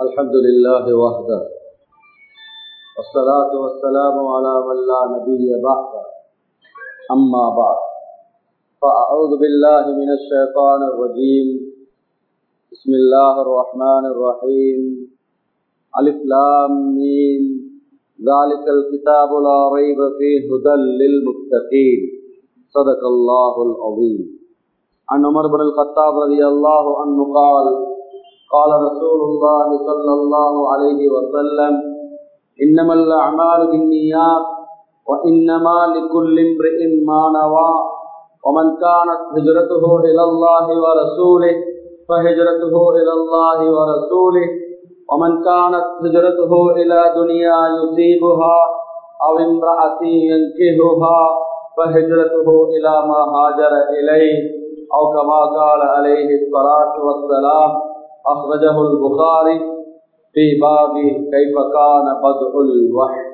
الحمد لله وحده. والصلاة والسلام على من لا نبي بعده. أما بعد. فأعوذ بالله من الشيطان الرجيم. بسم الله الرحمن الرحيم. ألف لام ميم. ذلك الكتاب لا ريب فيه هدى للمتقين. صدق الله العظيم. عن عمر بن الخطاب رضي الله عنه قال قال رسول الله صلى الله عليه وسلم إنما الأعمال بالنيات وإنما لكل امرئ ما نوى ومن كانت هجرته إلى الله ورسوله فهجرته إلى الله ورسوله ومن كانت هجرته إلى دنيا يصيبها أو امرأة ينكهها فهجرته إلى ما هاجر إليه أو كما قال عليه الصلاة والسلام أخرجه البخاري في باب كيف كان بدء الوحي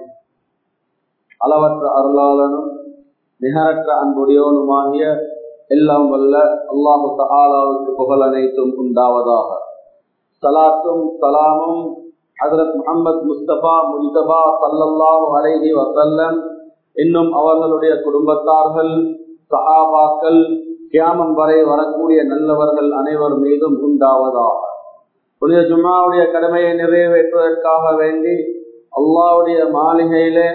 அளவற்ற அருளாளனும் நிகரற்ற அன்புடையோனுமாகிய எல்லாம் வல்ல அல்லாஹு தஆலாவுக்கு புகழ் அனைத்தும் உண்டாவதாக சலாத்தும் சலாமும் ஹதரத் முகமது முஸ்தபா முஸ்தபா சல்லல்லாஹு அலைஹி வசல்லம் இன்னும் அவர்களுடைய குடும்பத்தார்கள் சஹாபாக்கள் கியாமம் வரை வரக்கூடிய நல்லவர்கள் அனைவர் மீதும் உண்டாவதாக புனித ஜும்மாவுடைய கடமையை நிறைவேற்றுவதற்காக வேண்டி அல்லாவுடைய மாளிகையிலே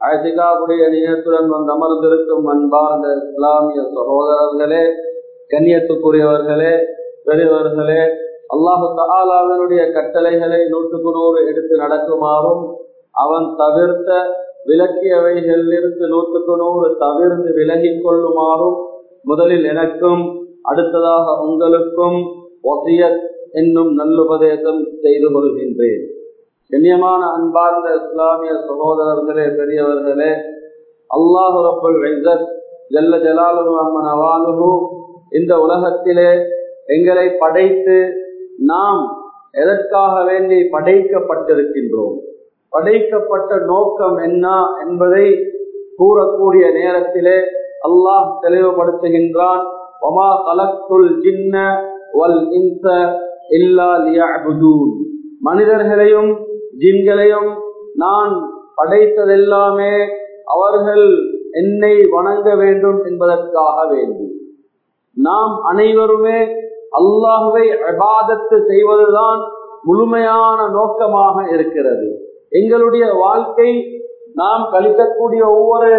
அழகாவுடைய நியத்துடன் வந்து அமர்ந்திருக்கும் அன்பார்ந்த இஸ்லாமிய சகோதரர்களே கண்ணியத்துக்குரியவர்களே பெரியவர்களே அல்லாஹு தாலாவினுடைய கட்டளைகளை நூற்றுக்கு நூறு எடுத்து நடக்குமாறும் அவன் தவிர்த்த விலக்கியவைகளிலிருந்து நூற்றுக்கு நூறு தவிர்த்து விலகிக் கொள்ளுமாறும் முதலில் எனக்கும் அடுத்ததாக உங்களுக்கும் ஒசியத் என்னும் நல்லுபதேசம் செய்து கொள்கின்றேன். கண்ணியமான அன்பார்ந்த இஸ்லாமிய சகோதரர்களே பெரியவர்களே அல்லாஹு ரப்பல் ஜல்ல ஜலாலு அம்மன் அவாலுகு இந்த உலகத்திலே எங்களை படைத்து நாம் எதற்காக வேண்டி படைக்கப்பட்டிருக்கின்றோம்? படைக்கப்பட்ட நோக்கம் என்ன என்பதை கூறக்கூடிய நேரத்திலே அல்லாஹ் தெளிவுபடுத்துகின்றான். ஒமா கலத்துல் ஜின்ன வல் இன்ச இல்லா லியஅபுதூன் மனிதர்களையும் ஜின்களையும் நான் படைத்ததெல்லாமே அவர்கள் என்னை வணங்க வேண்டும் என்பதற்காக வேண்டி நாம் அனைவருமே அல்லாஹுவை அபாதத்து செய்வதுதான் முழுமையான நோக்கமாக இருக்கிறது. எங்களுடைய வாழ்க்கை நாம் கழிக்கக்கூடிய ஒவ்வொரு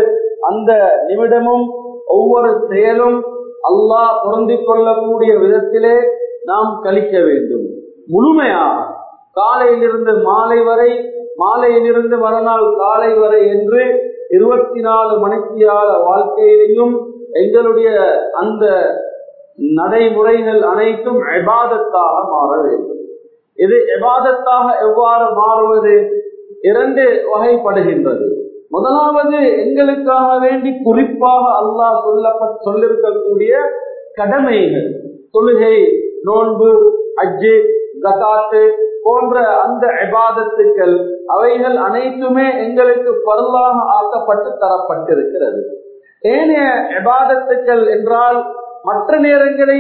அந்த நிமிடமும் ஒவ்வொரு செயலும் அல்லாஹ் பொருந்திக் கொள்ளக்கூடிய விதத்திலே நாம் கழிக்க வேண்டும். முழுமையாக. காலையிலிருந்து மாலை வரை மாலையிலிருந்து மறுநாள் காலை வரை என்று இருபத்தி நாலு மணித்தியால வாழ்க்கையிலையும் எங்களுடைய அந்த நடைமுறைகள் அனைத்தும் எபாதத்தாக மாற வேண்டும். இது எபாதத்தாக எவ்வாறு மாறுவது? இரண்டு வகைப்படுகின்றது. முதலாவது எங்களுக்காக வேண்டி குறிப்பாக அல்லாஹ் சொல்லப்ப சொல்லிருக்கக்கூடிய கடமைகள். தொழுகை நோன்பு அஜ்ஜு ஜகாத்து போன்ற அந்த எபாதத்துக்கள் அவைகள் அனைத்துமே எங்களுக்கு பரலாக ஆக்கப்பட்டு தரப்பட்டிருக்கிறது. ஏனைய எபாதத்துக்கள் என்றால் மற்ற நேரங்களை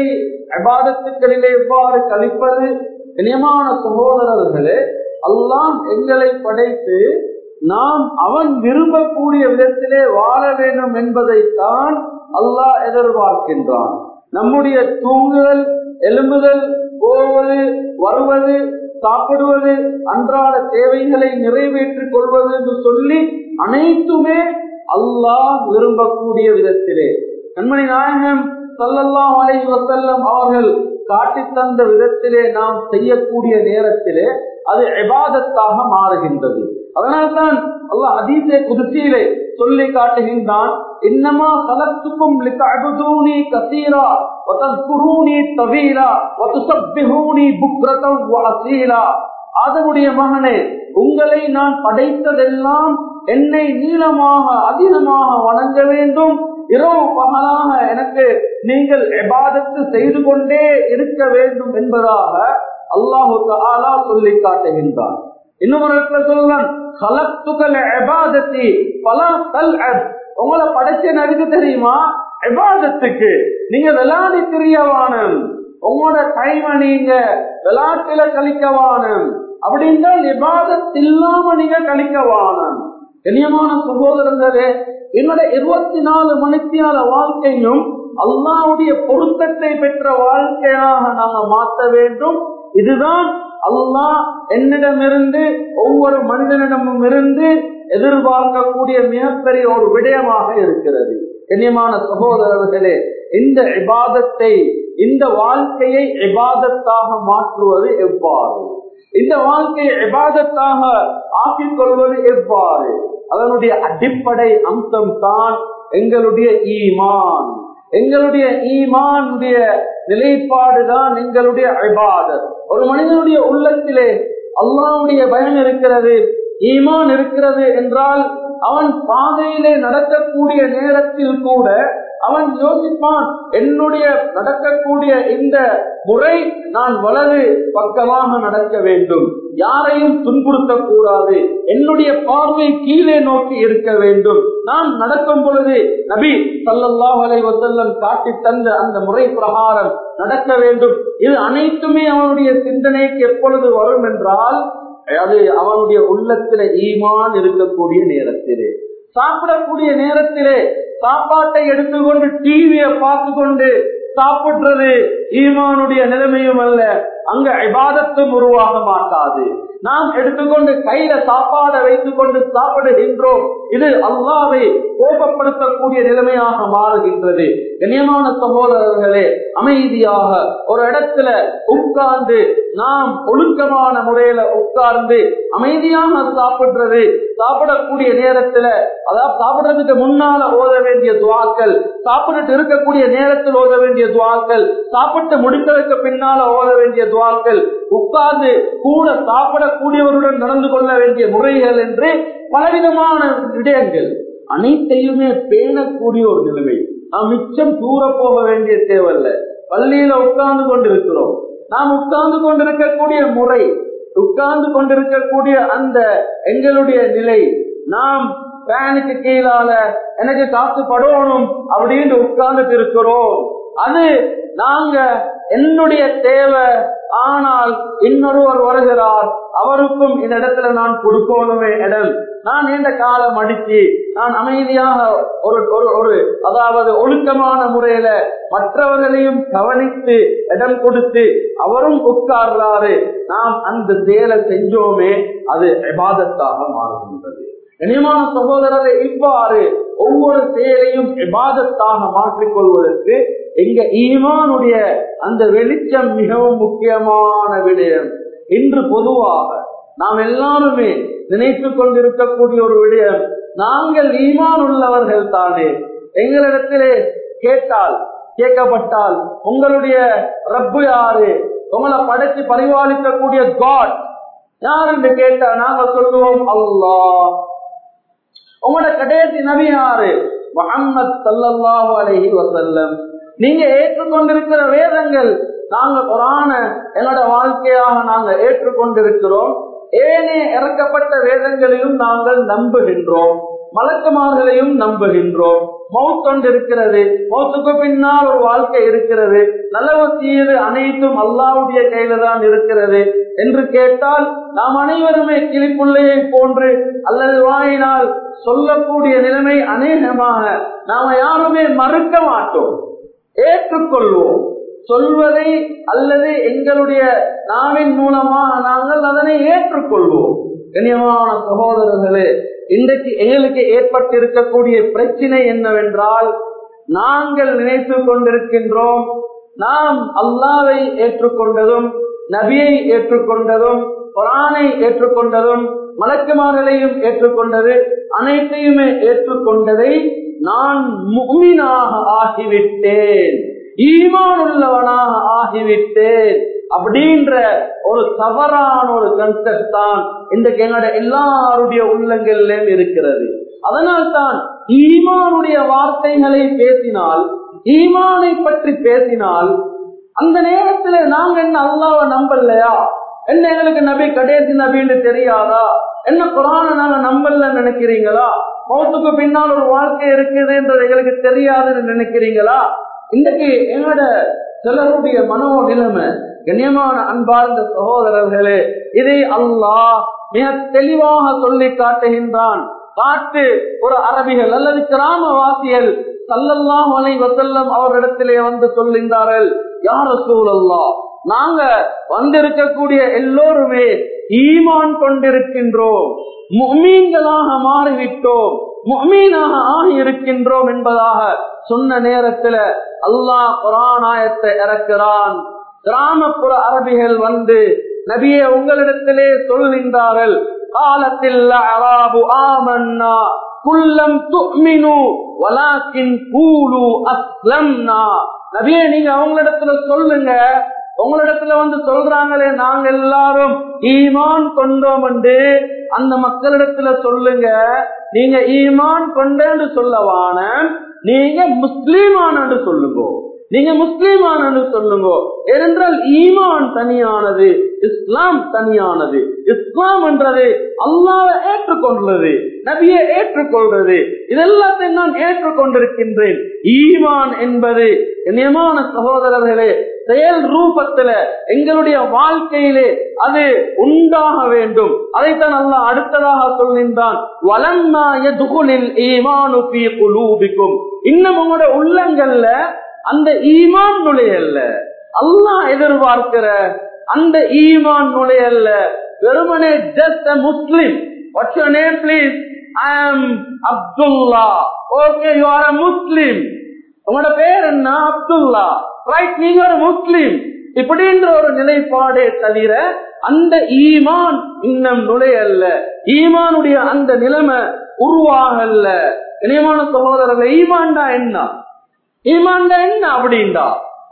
அபாதத்துக்களிலே எவ்வாறு கழிப்பது? இனியமான சகோதரர்களே அல்லாம் எங்களை படைத்து நாம் அவன் விரும்பக்கூடிய விதத்திலே வாழ வேண்டும் என்பதைத்தான் அல்லாஹ் எதிர்பார்க்கின்றான். நம்முடைய தூங்குதல் எலும்புதல் போவது வருவது சாப்பிடுவது அன்றாட தேவைகளை நிறைவேற்றிக் கொள்வது என்று சொல்லி அனைத்துமே அல்லாஹ் விரும்பக்கூடிய விதத்திலே. கண்மணி நாயகம் சல்லல்லாம் அலை வசல்லம் அவர்கள் காட்டி தந்த விதத்திலே நாம் செய்யக்கூடிய நேரத்திலே அது எபாதத்தாக மாறுகின்றது. அதனால்தான் அல்லாஹ் அதீசே குதிர்ச்சியிலே சொல்லி காட்டுகின்றான் என்னமா கலத்துக்கும் லித்தஅபுதூனி கசீரா வதஸ்குரூனி வதுசப்பிஹூனி புக்ரதம் வஅசீலா. ஆதமுடைய மகனே உங்களை நான் படைத்ததெல்லாம் என்னை நீளமாக அதிகமாக வணங்க வேண்டும். இரவு பகலாக எனக்கு நீங்கள் எபாதத்து செய்து கொண்டே இருக்க வேண்டும் என்பதாக அல்லாஹு சொல்லி காட்டுகின்றான். இன்னும் ஒரு இடத்துல சொல்றான் கலத்துக்கள் எபாதத்தி பல தல் உங்களை படைச்ச நடிக்க தெரியுமா? எபாதத்துக்கு நீங்க விளையாடி தெரியவானம். உங்களோட டைமை நீங்க விளையாட்டுல கழிக்கவானம். அப்படின்னா இபாதத் இல்லாம நீங்க கழிக்க கண்ணியமான சகோதரர்களே என்னோட இருபத்தி நாலு மணித்தியால வாழ்க்கையும் அல்லாவுடைய பொருத்தத்தை பெற்ற வாழ்க்கையாக நாங்க மாற்ற வேண்டும். இதுதான் அல்லாஹ் என்னிடமிருந்து ஒவ்வொரு மனிதனிடமும் இருந்து எதிர்பார்க்கக்கூடிய மிகப்பெரிய ஒரு விடயமாக இருக்கிறது. கண்ணியமான சகோதரர்களே இந்த இபாதத்தை இந்த வாழ்க்கையை இபாதத்தாக மாற்றுவது எவ்வாறு? இந்த வாழ்க்கையை இபாதத்தாக ஆக்கிக் கொள்வது எவ்வாறு? அதனுடைய அடிப்படை அம்சம் தான் எங்களுடைய ஈமான். எங்களுடைய ஈமானுடைய நிலைப்பாடுதான் எங்களுடைய அபாதர் ஒரு மனிதனுடைய உள்ளத்திலே அல்லாவுடைய பயம் இருக்கிறது ஈமான் இருக்கிறது என்றால் அவன் பாதையிலே நடக்கக்கூடிய நேரத்தில் கூட அவன் யோசிப்பான் என்னுடைய நடக்கக்கூடிய இந்த முறை நான் வலது பக்கமாக நடக்க வேண்டும். யாரையும் துன்புறுத்தக் கூடாது என்னுடைய பார்வை கீழே நோக்கி இருக்க வேண்டும். நான் நடக்கும் பொழுது நபி சல்லாஹலை வசல்லம் காட்டி தந்த அந்த முறை பிரகாரம் நடக்க வேண்டும். இது அனைத்துமே அவனுடைய சிந்தனைக்கு எப்பொழுது வரும் என்றால் அது அவனுடைய உள்ளத்தில ஈமான் இருக்கக்கூடிய நேரத்திலே. சாப்பிடக்கூடிய நேரத்திலே சாப்பாட்டை எடுத்துக்கொண்டு டிவியை பார்த்து கொண்டு சாப்பிடுறது. ஈமானுடைய நிலைமையும் அல்ல. அங்க இபாதத்தும் உருவாக மாட்டாது. நாம் எடுத்துக்கொண்டு கையில சாப்பாடை வைத்துக் கொண்டு சாப்பிடுகின்றோம். இது அல்லாவை கோபப்படுத்தக்கூடிய நிலைமையாக மாறுகின்றது. கண்ணியமான சகோதரர்களே அமைதியாக ஒரு இடத்துல உட்கார்ந்து நாம் ஒழுக்கமான முறையில உட்கார்ந்து அமைதியாக சாப்பிடுறது சாப்பிடக்கூடிய நேரத்துல அதாவது சாப்பிடுறதுக்கு முன்னால ஓத வேண்டிய துவாக்கள் சாப்பிட்டுட்டு இருக்கக்கூடிய நேரத்தில் ஓத வேண்டிய துவாக்கள் சாப்பிட சாப்பிட்டு முடிந்ததற்கு பின்னால ஓத வேண்டிய துவாக்கள் உட்கார்ந்து கூட சாப்பிடக்கூடியவருடன் நடந்து கொள்ள வேண்டிய முறைகள் என்று பலவிதமான விடயங்கள். அனைத்தையுமே பேணக்கூடிய ஒரு நிலைமை. நாம் மிச்சம் தூர போக வேண்டிய தேவையில்ல. பள்ளியில உட்கார்ந்து கொண்டிருக்கிறோம். நாம் உட்கார்ந்து கொண்டிருக்கக்கூடிய முறை உட்கார்ந்து கொண்டிருக்கக்கூடிய அந்த எங்களுடைய நிலை. நாம் பேனுக்கு கீழால எனக்கு காசு படணும் அப்படின்னு உட்கார்ந்துட்டு இருக்கிறோம். அது நாங்க என்னுடைய தேவை. ஆனால் இன்னொருவர் வருகிறார். அவருக்கும் இந்த இடத்துல நான் கொடுக்கணுமே இடம். நான் நீண்ட காலம் அடித்து நான் அமைதியாக ஒரு ஒரு ஒரு அதாவது ஒழுக்கமான முறையில மற்றவர்களையும் கவனித்து இடம் கொடுத்து அவரும் உட்கார்றாரு. நாம் அந்த செயலை செஞ்சோமே அது விவாதத்தாக மாறுகின்றது. கனியமான சகோதரரை இவ்வாறு ஒவ்வொரு செயலையும் விவாதத்தாக மாற்றிக்கொள்வதற்கு எங்க ஈமானுடைய அந்த வெளிச்சம் மிகவும் முக்கியமான விடயம். இன்று பொதுவாக நாம் எல்லாருமே நினைத்து கொண்டிருக்கக்கூடிய ஒரு விடயம் நாங்கள் ஈமான் உள்ளவர்கள் தானே. எங்களிடத்திலே கேட்டால் கேட்கப்பட்டால் உங்களுடைய ரப்பு யாரு? உங்களை படைச்சு பரிபாலிக்கக்கூடிய காட் யார் என்று கேட்டா நாங்க சொல்லுவோம் அல்லா உங்களோட கடைசி நபி யாரு? முகம்மது சல்லல்லாஹு அலஹி வசல்லம் நீங்க ஏற்றுக்கொண்டிருக்கிற வேதங்கள் நாங்க குரான என்னோட வாழ்க்கையாக நாங்க ஏற்றுக்கொண்டிருக்கிறோம். ஏனே இறக்கப்பட்ட வேதங்களிலும் நாங்கள் நம்புகின்றோம். மலக்குமார்களையும் நம்புகின்றோம். மௌத்தொண்டு இருக்கிறது மௌத்துக்கு பின்னால் ஒரு வாழ்க்கை இருக்கிறது. நல்லவு தீயது அனைத்தும் அல்லாவுடைய கையில தான் இருக்கிறது. என்று கேட்டால் நாம் அனைவருமே கிளிப்புள்ளையை போன்று அல்லது வாயினால் சொல்லக்கூடிய நிலைமை அநேகமாக நாம யாருமே மறுக்க மாட்டோம். ஏற்றுக்கொள்வோம். சொல்வதை அல்லது எங்களுடைய நாவின் மூலமாக நாங்கள் அதனை ஏற்றுக்கொள்வோம். கண்ணியமான சகோதரர்களே இன்றைக்கு எங்களுக்கு ஏற்பட்டிருக்கக்கூடிய பிரச்சனை என்னவென்றால் நாங்கள் நினைத்து கொண்டிருக்கின்றோம் நாம் அல்லாவை ஏற்றுக்கொண்டதும் நபியை ஏற்றுக்கொண்டதும் குரானை ஏற்றுக்கொண்டதும் மலக்குமார்களையும் ஏற்றுக்கொண்டது அனைத்தையுமே ஏற்றுக்கொண்டதை நான் முக்மினாக ஆகிவிட்டேன். ஈமான் உள்ளவனாக ஆகிவிட்டேன். அப்படின்ற ஒரு தவறான ஒரு கன்செப்ட் தான் இன்றைக்கு எங்களோட எல்லாருடைய உள்ளங்களிலும் இருக்கிறது. அதனால் தான் ஈமானுடைய வார்த்தைகளை பேசினால் ஈமானை பற்றி பேசினால் அந்த நேரத்துல நாங்க என்ன அல்லாவை நம்பலையா? என்ன எங்களுக்கு நபி கடைசி நபின்னு தெரியாதா? என்ன குரான நாங்க நம்பல நினைக்கிறீங்களா? மௌத்துக்கு பின்னால் ஒரு வாழ்க்கை இருக்குது என்றது எங்களுக்கு தெரியாதுன்னு நினைக்கிறீங்களா இன்றைக்கு எங்களோட சிலருடைய மனோ நிலைமை கண்ணியமான அன்பார்ந்த சகோதரர்களே இதை அல்லாஹ் மிக தெளிவாக சொல்லி காட்டுகின்றான். காட்டு ஒரு அரபிகள் அல்லது கிராமவாசிகள் சல்லல்லாம் அலை வசல்லம் அவரிடத்திலே வந்து சொல்கின்றார்கள் யார சூழல்லா நாங்க வந்திருக்கக்கூடிய எல்லோருமே ஈமான் கொண்டிருக்கின்றோம். முமீன்களாக மாறிவிட்டோம். முமீனாக ஆகி இருக்கின்றோம் என்பதாக சொன்ன நேரத்துல அல்லாஹ் புராணாயத்தை இறக்கிறான். கிராமப்புற அரபிகள் வந்து நபிய உங்களிடத்திலே சொல்கின்றார்கள். காலத்தில் அராபு ஆமன்னா குல்லம் துமினு வலாக்கின் கூலு அஸ்லம்னா. நபியே நீங்க அவங்களிடத்துல சொல்லுங்க. உங்களிடத்துல வந்து சொல்றாங்களே நாங்க எல்லாரும் ஈமான் கொண்டோம் என்று அந்த மக்களிடத்துல சொல்லுங்க. நீங்க ஈமான் கொண்டேன்னு சொல்லவான நீங்க முஸ்லீமானு சொல்லுங்க. நீங்க முஸ்லீமானு சொல்லுங்க. ஏனென்றால் ஈமான் தனியானது இஸ்லாம் தனியானது. இஸ்லாம் என்றது அல்லாவை ஏற்றுக்கொண்டுள்ளது நபியை ஏற்றுக்கொள்வது. இதெல்லாத்தையும் நான் ஏற்றுக்கொண்டிருக்கின்றேன். ஈமான் என்பது நியமான சகோதரர்களே செயல் ரூபத்துல எங்களுடைய வாழ்க்கையிலே அது உண்டாக வேண்டும். அதைத்தான் அல்ல அடுத்ததாக சொல்கின்றான். வலன்னாய துகுலில் ஈமானு பி குலூபிக்கும். இன்னும் உங்களோட உள்ளங்கள்ல அந்த ஈமான் நுழையல்ல. அல்லாஹ் எதிர்பார்க்கிற அந்த ஈமான் நுழையல்ல. வெறுமனே just a Muslim what's your name please I am Abdullah okay you are a Muslim உங்களோட பேர் என்ன? அப்துல்லா ரைட் நீங்க ஒரு முஸ்லிம் இப்படின்ற ஒரு நிலைப்பாடே தவிர அந்த ஈமான் இன்னும் நுழையல்ல. ஈமானுடைய அந்த நிலைமை உருவாகல்ல. இனியமான சகோதரர்கள் ஈமான்டா என்ன? ஈமான்டா என்ன அப்படின்றா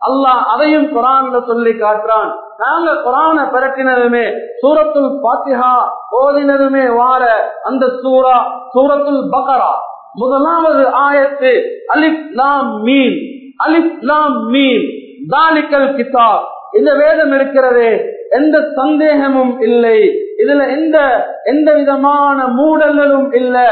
அல்லாஹ் அதையும் குரான்ல சொல்லி காட்டுறான். நாங்க குரான பரட்டினதுமே சூரத்துல் பாத்திஹா ஓதினதுமே வார அந்த சூரா சூரத்துல் பகரா முதலாவது ஆயத்து அலிப் லாம் மீன் அலிப் லாம் மீன் தாலிக்கல் கிதாப். இந்த வேதம் இருக்கிறதே எந்த சந்தேகமும் இல்லை. இதுல எந்த எந்த விதமான மூடல்களும் இல்லை.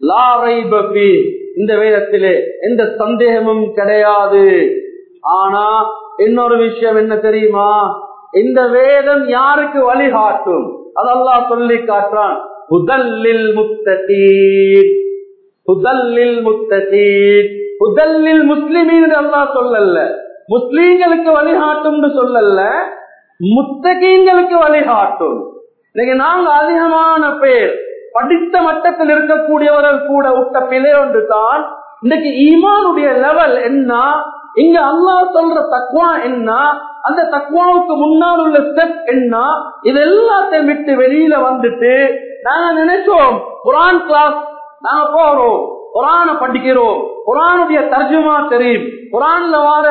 லாரை பபி இந்த வேதத்திலே எந்த சந்தேகமும் கிடையாது. ஆனா இன்னொரு விஷயம் என்ன தெரியுமா? இந்த வேதம் யாருக்கு வழிகாட்டும்? அதெல்லாம் சொல்லி காட்டுறான். புதல்லில் முத்தீர் புதல்லில் முத்தீர் புதல்லில் முஸ்லிமீன் அல்லா சொல்லல. முஸ்லீம்களுக்கு வழிகாட்டும் சொல்லல. முத்தகீன்களுக்கு வழிகாட்டும். இன்னைக்கு நாங்க அதிகமான பேர் படித்த மட்டத்தில் இருக்கக்கூடியவர்கள் கூட விட்ட பிழை ஒன்று தான் இன்னைக்கு ஈமானுடைய லெவல் என்ன? இங்க அல்லாஹ் சொல்ற தக்குவா என்ன? அந்த தக்குவாவுக்கு முன்னால் உள்ள ஸ்டெப் என்ன? இது எல்லாத்தையும் விட்டு வெளியில வந்துட்டு நாங்க நினைச்சோம் குரான் கிளாஸ் நாங்க போறோம் குரான படிக்கிறோம் குரானுடைய தர்ஜுமா தெரியும் குரான்ல வார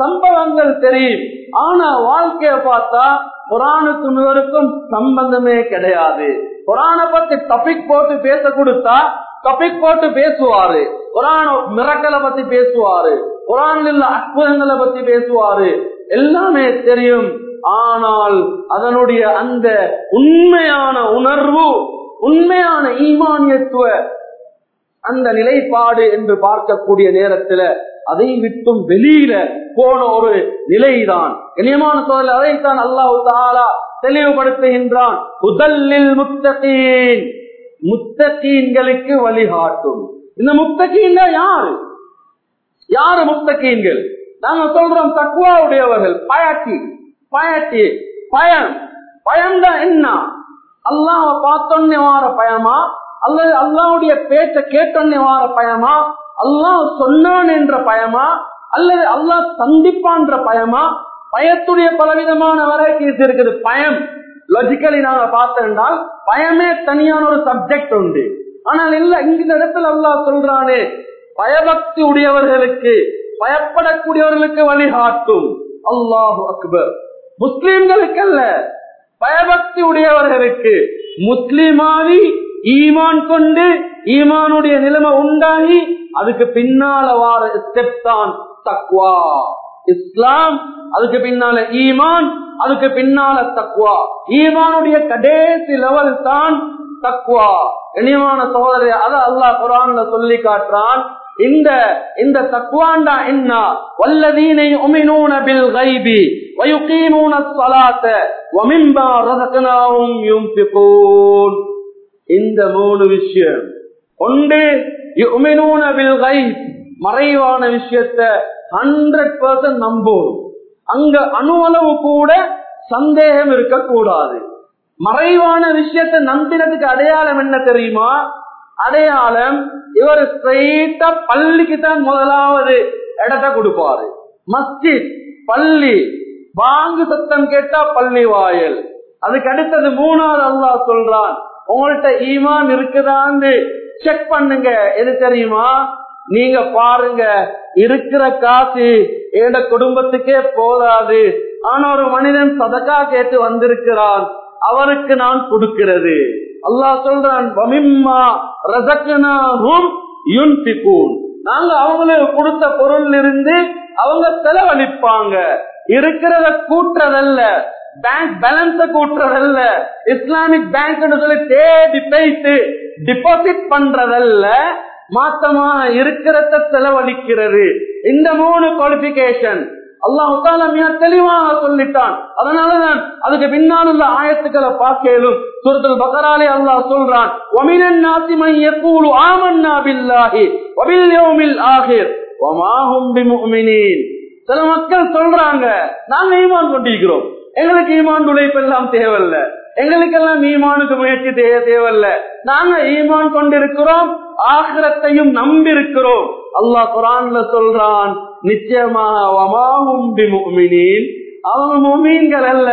சம்பவங்கள் தெரியும். ஆனா வாழ்க்கைய பார்த்தா குரானுக்கு இவருக்கும் சம்பந்தமே கிடையாது. குரான பத்தி டாபிக் போட்டு பேச கொடுத்தா டாபிக் போட்டு பேசுவாரு. குரான மிரக்கலை பத்தி பேசுவாரு. குரானில் உள்ள அற்புதங்களை பத்தி பேசுவாரு. எல்லாமே தெரியும். ஆனால் அதனுடைய அந்த உண்மையான உணர்வு உண்மையான ஈமானியத்துவ அந்த நிலைப்பாடு என்று பார்க்கக்கூடிய நேரத்துல அதை விட்டும் வெளியில போன ஒரு நிலைதான். இனியமான சோதனை அதைத்தான் அல்லாஹு தாலா தெளிவுபடுத்துகின்றான். முதலில் முத்தகீன். முத்தகீன்களுக்கு வழிகாட்டும். இந்த முத்தகீன்ல யாரு? யாரு முத்தகீன்கள்? நாங்க சொல்றோம் தக்குவா உடையவர்கள். பயட்டி. பயட்டி. பயம். பயம்தான் என்ன? அல்லாஹ பார்த்தோன்னே வார பயமா? அல்லது அல்லாவுடைய பேச்ச கேட்டோன்னே வார பயமா? அல்லாஹ் சொன்னான் என்ற பயமா? அல்லது அல்லாஹ் சந்திப்பான்ற பயமா? பயத்துடைய பலவிதமான வரைக்கும் இருக்குது. பயம். லாஜிக்கலி நாங்க பார்த்தோம்னால் பயமே தனியான ஒரு சப்ஜெக்ட் உண்டு. ஆனால் இல்ல இந்த இடத்துல அல்லாஹ் சொல்றானே பயபக்தி உடையவர்களுக்கு பயப்படக்கூடியவர்களுக்கு வழிகாட்டும். அல்லாஹு அக்பர். முஸ்லிம்களுக்கு அல்ல பயபக்தி உடையவர்களுக்கு. முஸ்லிமாவி ஈமான் கொண்டு ஈமானுடைய நிலைமை உண்டாகி அதுக்கு பின்னால வார ஸ்டெப் தக்வா. இஸ்லாம் அதுக்கு பின்னால ஈமான் அதுக்கு பின்னால தக்வா. ஈமானுடைய கடைசி லெவல் தான் தக்வா. இனிமான சோதரி அத அல்லா குரான்ல சொல்லி காட்டுறான். இந்த இந்த தக்வாண்டா என்ன? வல்லதீனை உமினூன பில் கைபி வயுகீனூன சலாத்த வமிம்பா ரசகனாவும் யும் பிகூன் இந்த மூணு விஷயம். ஒன்று மறைவான விஷயத்த ஹண்ட்ரட் பர்சன்ட் நம்பும். அங்க அணுவளவு கூட சந்தேகம் இருக்கக்கூடாது. மறைவான விஷயத்தை நம்பினதுக்கு அடையாளம் என்ன தெரியுமா? அடையாளம் இவர் ஸ்ட்ரைட்டா பள்ளிக்கு தான் முதலாவது இடத்தை கொடுப்பாரு. மஸ்ஜித் பள்ளி வாங்கு சத்தம் கேட்டா பள்ளி வாயல். அதுக்கு அடுத்தது மூணாவது அல்லா சொல்றான் உங்கள்கிட்ட ஈமான் இருக்குதான்னு செக் பண்ணுங்க. எது தெரியுமா? நீங்க பாருங்க. இருக்கிற காசு என் குடும்பத்துக்கே போதாது. ஆனா ஒரு மனிதன் சதக்கா கேட்டு வந்திருக்கிறான். அவருக்கு நான் கொடுக்கிறது. அல்லாஹ் சொல்றான் நாங்க அவங்களுக்கு கொடுத்த பொருள் இருந்து அவங்க செலவழிப்பாங்க. இருக்கிறத கூட்டுறதல்ல. பேங்க் பேலன்ஸ கூட்டுறதல்ல. இஸ்லாமிக் பேங்க் சொல்லி தேடி போயிட்டு டிபாசிட் பண்றதல்ல. மாத்தமா இருக்கிறத செலவழிக்கிறது. இந்த மூணு குவாலிபிகேஷன் அல்லாஹால தெளிவாக சொல்லிட்டான். அதனாலதான் அதுக்கு பின்னால் உள்ள ஆயத்துக்களை பார்க்கலும். சுரத்தில் பகராலே அல்லாஹ் சொல்றான் ஒமினன் நாசிமை எப்பூலு ஆமன்னா பில்லாஹி ஒபில் யோமில் ஆகிர் ஒமாஹும் பிமுமினீன். சில மக்கள் சொல்றாங்க நாங்க ஈமான் கொண்டிருக்கிறோம். எங்களுக்கு ஈமான் உழைப்பு எல்லாம் தேவையில்ல. எங்களுக்கெல்லாம் ஈமானுக்கு முயற்சி தேவை தேவையில்ல. நாங்க ஈமான் கொண்டிருக்கிறோம் ஆகிரத்தையும் நம்பி இருக்கிறோம் அல்லாஹ் குரான்ல சொல்றான் நிச்சயமாக அவங்க முமீன்கள் அல்ல.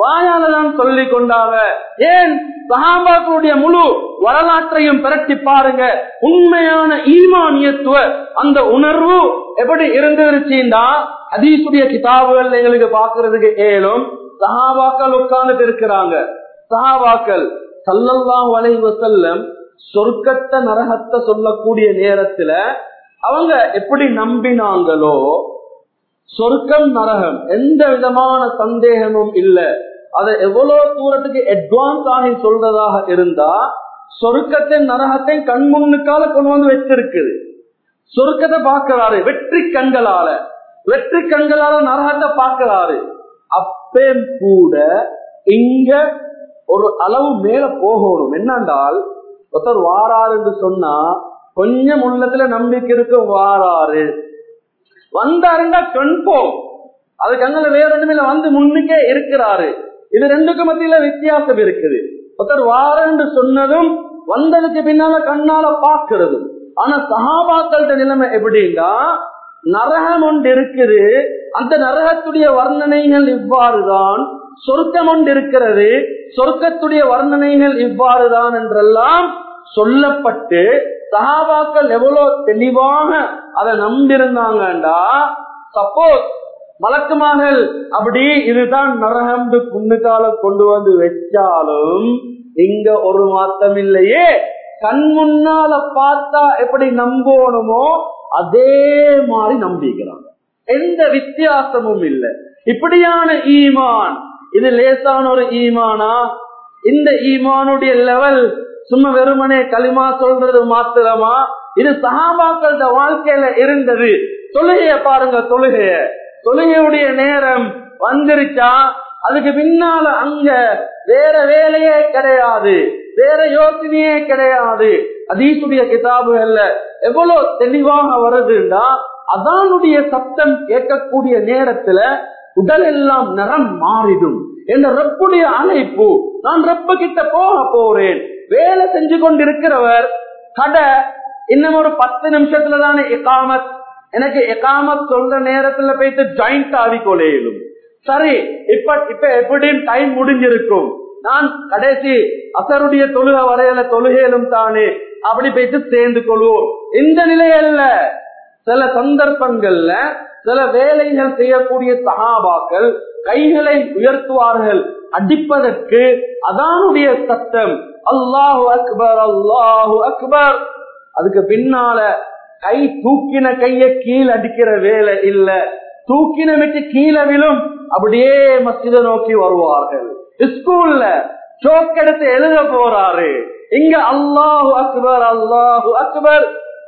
வாயால தான் சொல்லி கொண்டாங்க. ஏன்? சஹாபாக்களுடைய முழு வரலாற்றையும் பிரட்டி பாருங்க. உண்மையான ஈமானியத்துவ அந்த உணர்வு எப்படி இருந்துருச்சுன்னா அதீசுடைய கிதாபுகள் எங்களுக்கு பாக்குறதுக்கு ஏலும் சஹாபாக்கள் உட்கார்ந்துட்டு இருக்கிறாங்க சஹாபாக்கள் சல்லல்லாஹு வளைவு செல்லம் சொர்க்கத்தை நரகத்தை சொல்லக்கூடிய நேரத்துல அவங்க எப்படி நம்பினாங்களோ சொர்க்கம் நரகம் எந்த விதமான சந்தேகமும் இல்லை. அதை எவ்வளவு தூரத்துக்கு அட்வான்ஸ் ஆகி சொல்றதாக இருந்தா சொர்க்கத்தின் நரகத்தை கண் முன்னுக்கால கொண்டு வந்து வச்சிருக்குது. சொர்க்கத்தை பார்க்கிறாரு வெற்றி கண்களால. வெற்றி கண்களால நரகத்தை பார்க்கிறாரு. அப்பே கூட இங்க ஒரு அளவு மேல போகணும். என்னண்டால் ஒருத்தர் வாராரு என்று சொன்னா கொஞ்சம் உள்ளத்துல நம்பிக்கை இருக்கும் வாராரு. வந்தாருன்னா கண்போம். அதுக்கு அங்கே வேற ஒண்ணுமே வந்து முன்னுக்கே இருக்கிறாரு. இது ரெண்டுக்கு மத்தியில வித்தியாசம் இருக்குது. ஒருத்தர் வாரன்னு சொன்னதும் வந்ததுக்கு பின்னால கண்ணால பாக்குறதும் ஆனா சகாபாக்கள்கிட்ட நிலைமை எப்படின்னா நரகம் ஒன்று இருக்குது அந்த நரகத்துடைய வர்ணனைகள் இவ்வாறுதான் சொர்க்கம் ஒன்றிருக்கிறது சொர்க்கத்துடைய வர்ணனைகள் இவ்வாறுதான் என்றெல்லாம் சொல்லப்பட்டு சகாபாக்கள் எவ்வளவு தெளிவாக அதை நம்பியிருந்தாங்கண்டா சப்போஸ் வழக்கமாக அப்படி இதுதான் நரகம் புண்ணுக்கால கொண்டு வந்து வச்சாலும் இங்க ஒரு மாத்தம் இல்லையே கண் முன்னால பார்த்தா எப்படி நம்பணுமோ அதே மாதிரி நம்பிக்கிறான். எந்த வித்தியாசமும் இல்லை. இப்படியான ஈமான் இது லேசான ஒரு ஈமானா? இந்த ஈமானுடைய லெவல் சும்மா வெறுமனே களிமா சொல்றது மாத்திரமா? இது சகாபாக்கள வாழ்க்கையில இருந்தது. தொழுகைய பாருங்க தொழுகைய. தொழுகையுடைய நேரம் வந்துருச்சா? அதுக்கு பின்னால அங்க வேற வேலையே கிடையாது. வேற யோசனையே கிடையாது. அதீசுடைய கிதாபுகள்ல எவ்வளவு தெளிவாக வருதுன்னா அதானுடைய சத்தம் கேட்கக்கூடிய நேரத்துல உடல் எல்லாம் நிறம் மாறிடும் என்ற ரப்புடைய அழைப்பு நான் ரப்ப கிட்ட போக போறேன். வேலை செஞ்சு கொண்டிருக்கிறவர் கடை இன்னும் ஒரு பத்து நிமிஷத்துல தானே எகாமத் எனக்கு எக்காமத் சொல்ற நேரத்துல போயிட்டு ஜாயிண்ட் ஆகி கொலையிலும் சரி இப்ப இப்ப எப்படியும் டைம் முடிஞ்சிருக்கும். நான் கடைசி அசருடைய தொழுகை வரையில தொழுகையிலும் தானே அப்படி போயிட்டு சேர்ந்து கொள்வோம். இந்த நிலையல்ல. சில சந்தர்ப்பங்கள்ல சில வேலைகள் செய்யக்கூடிய சகாபாக்கள் கைகளை உயர்த்துவார்கள். அடிப்பதற்கு அதானுடைய சத்தம். அல்லாஹு அக்பர் அல்லாஹு அக்பர். அதுக்கு பின்னால கை தூக்கின கைய கீழே அடிக்கிற வேலை இல்ல. தூக்கின விட்டு கீழே விழும். அப்படியே மசித நோக்கி வருவார்கள். ஸ்கூல்ல சோக் எழுத போறாரு. இங்க அல்லாஹு அக்பர் அல்லாஹு அக்பர்.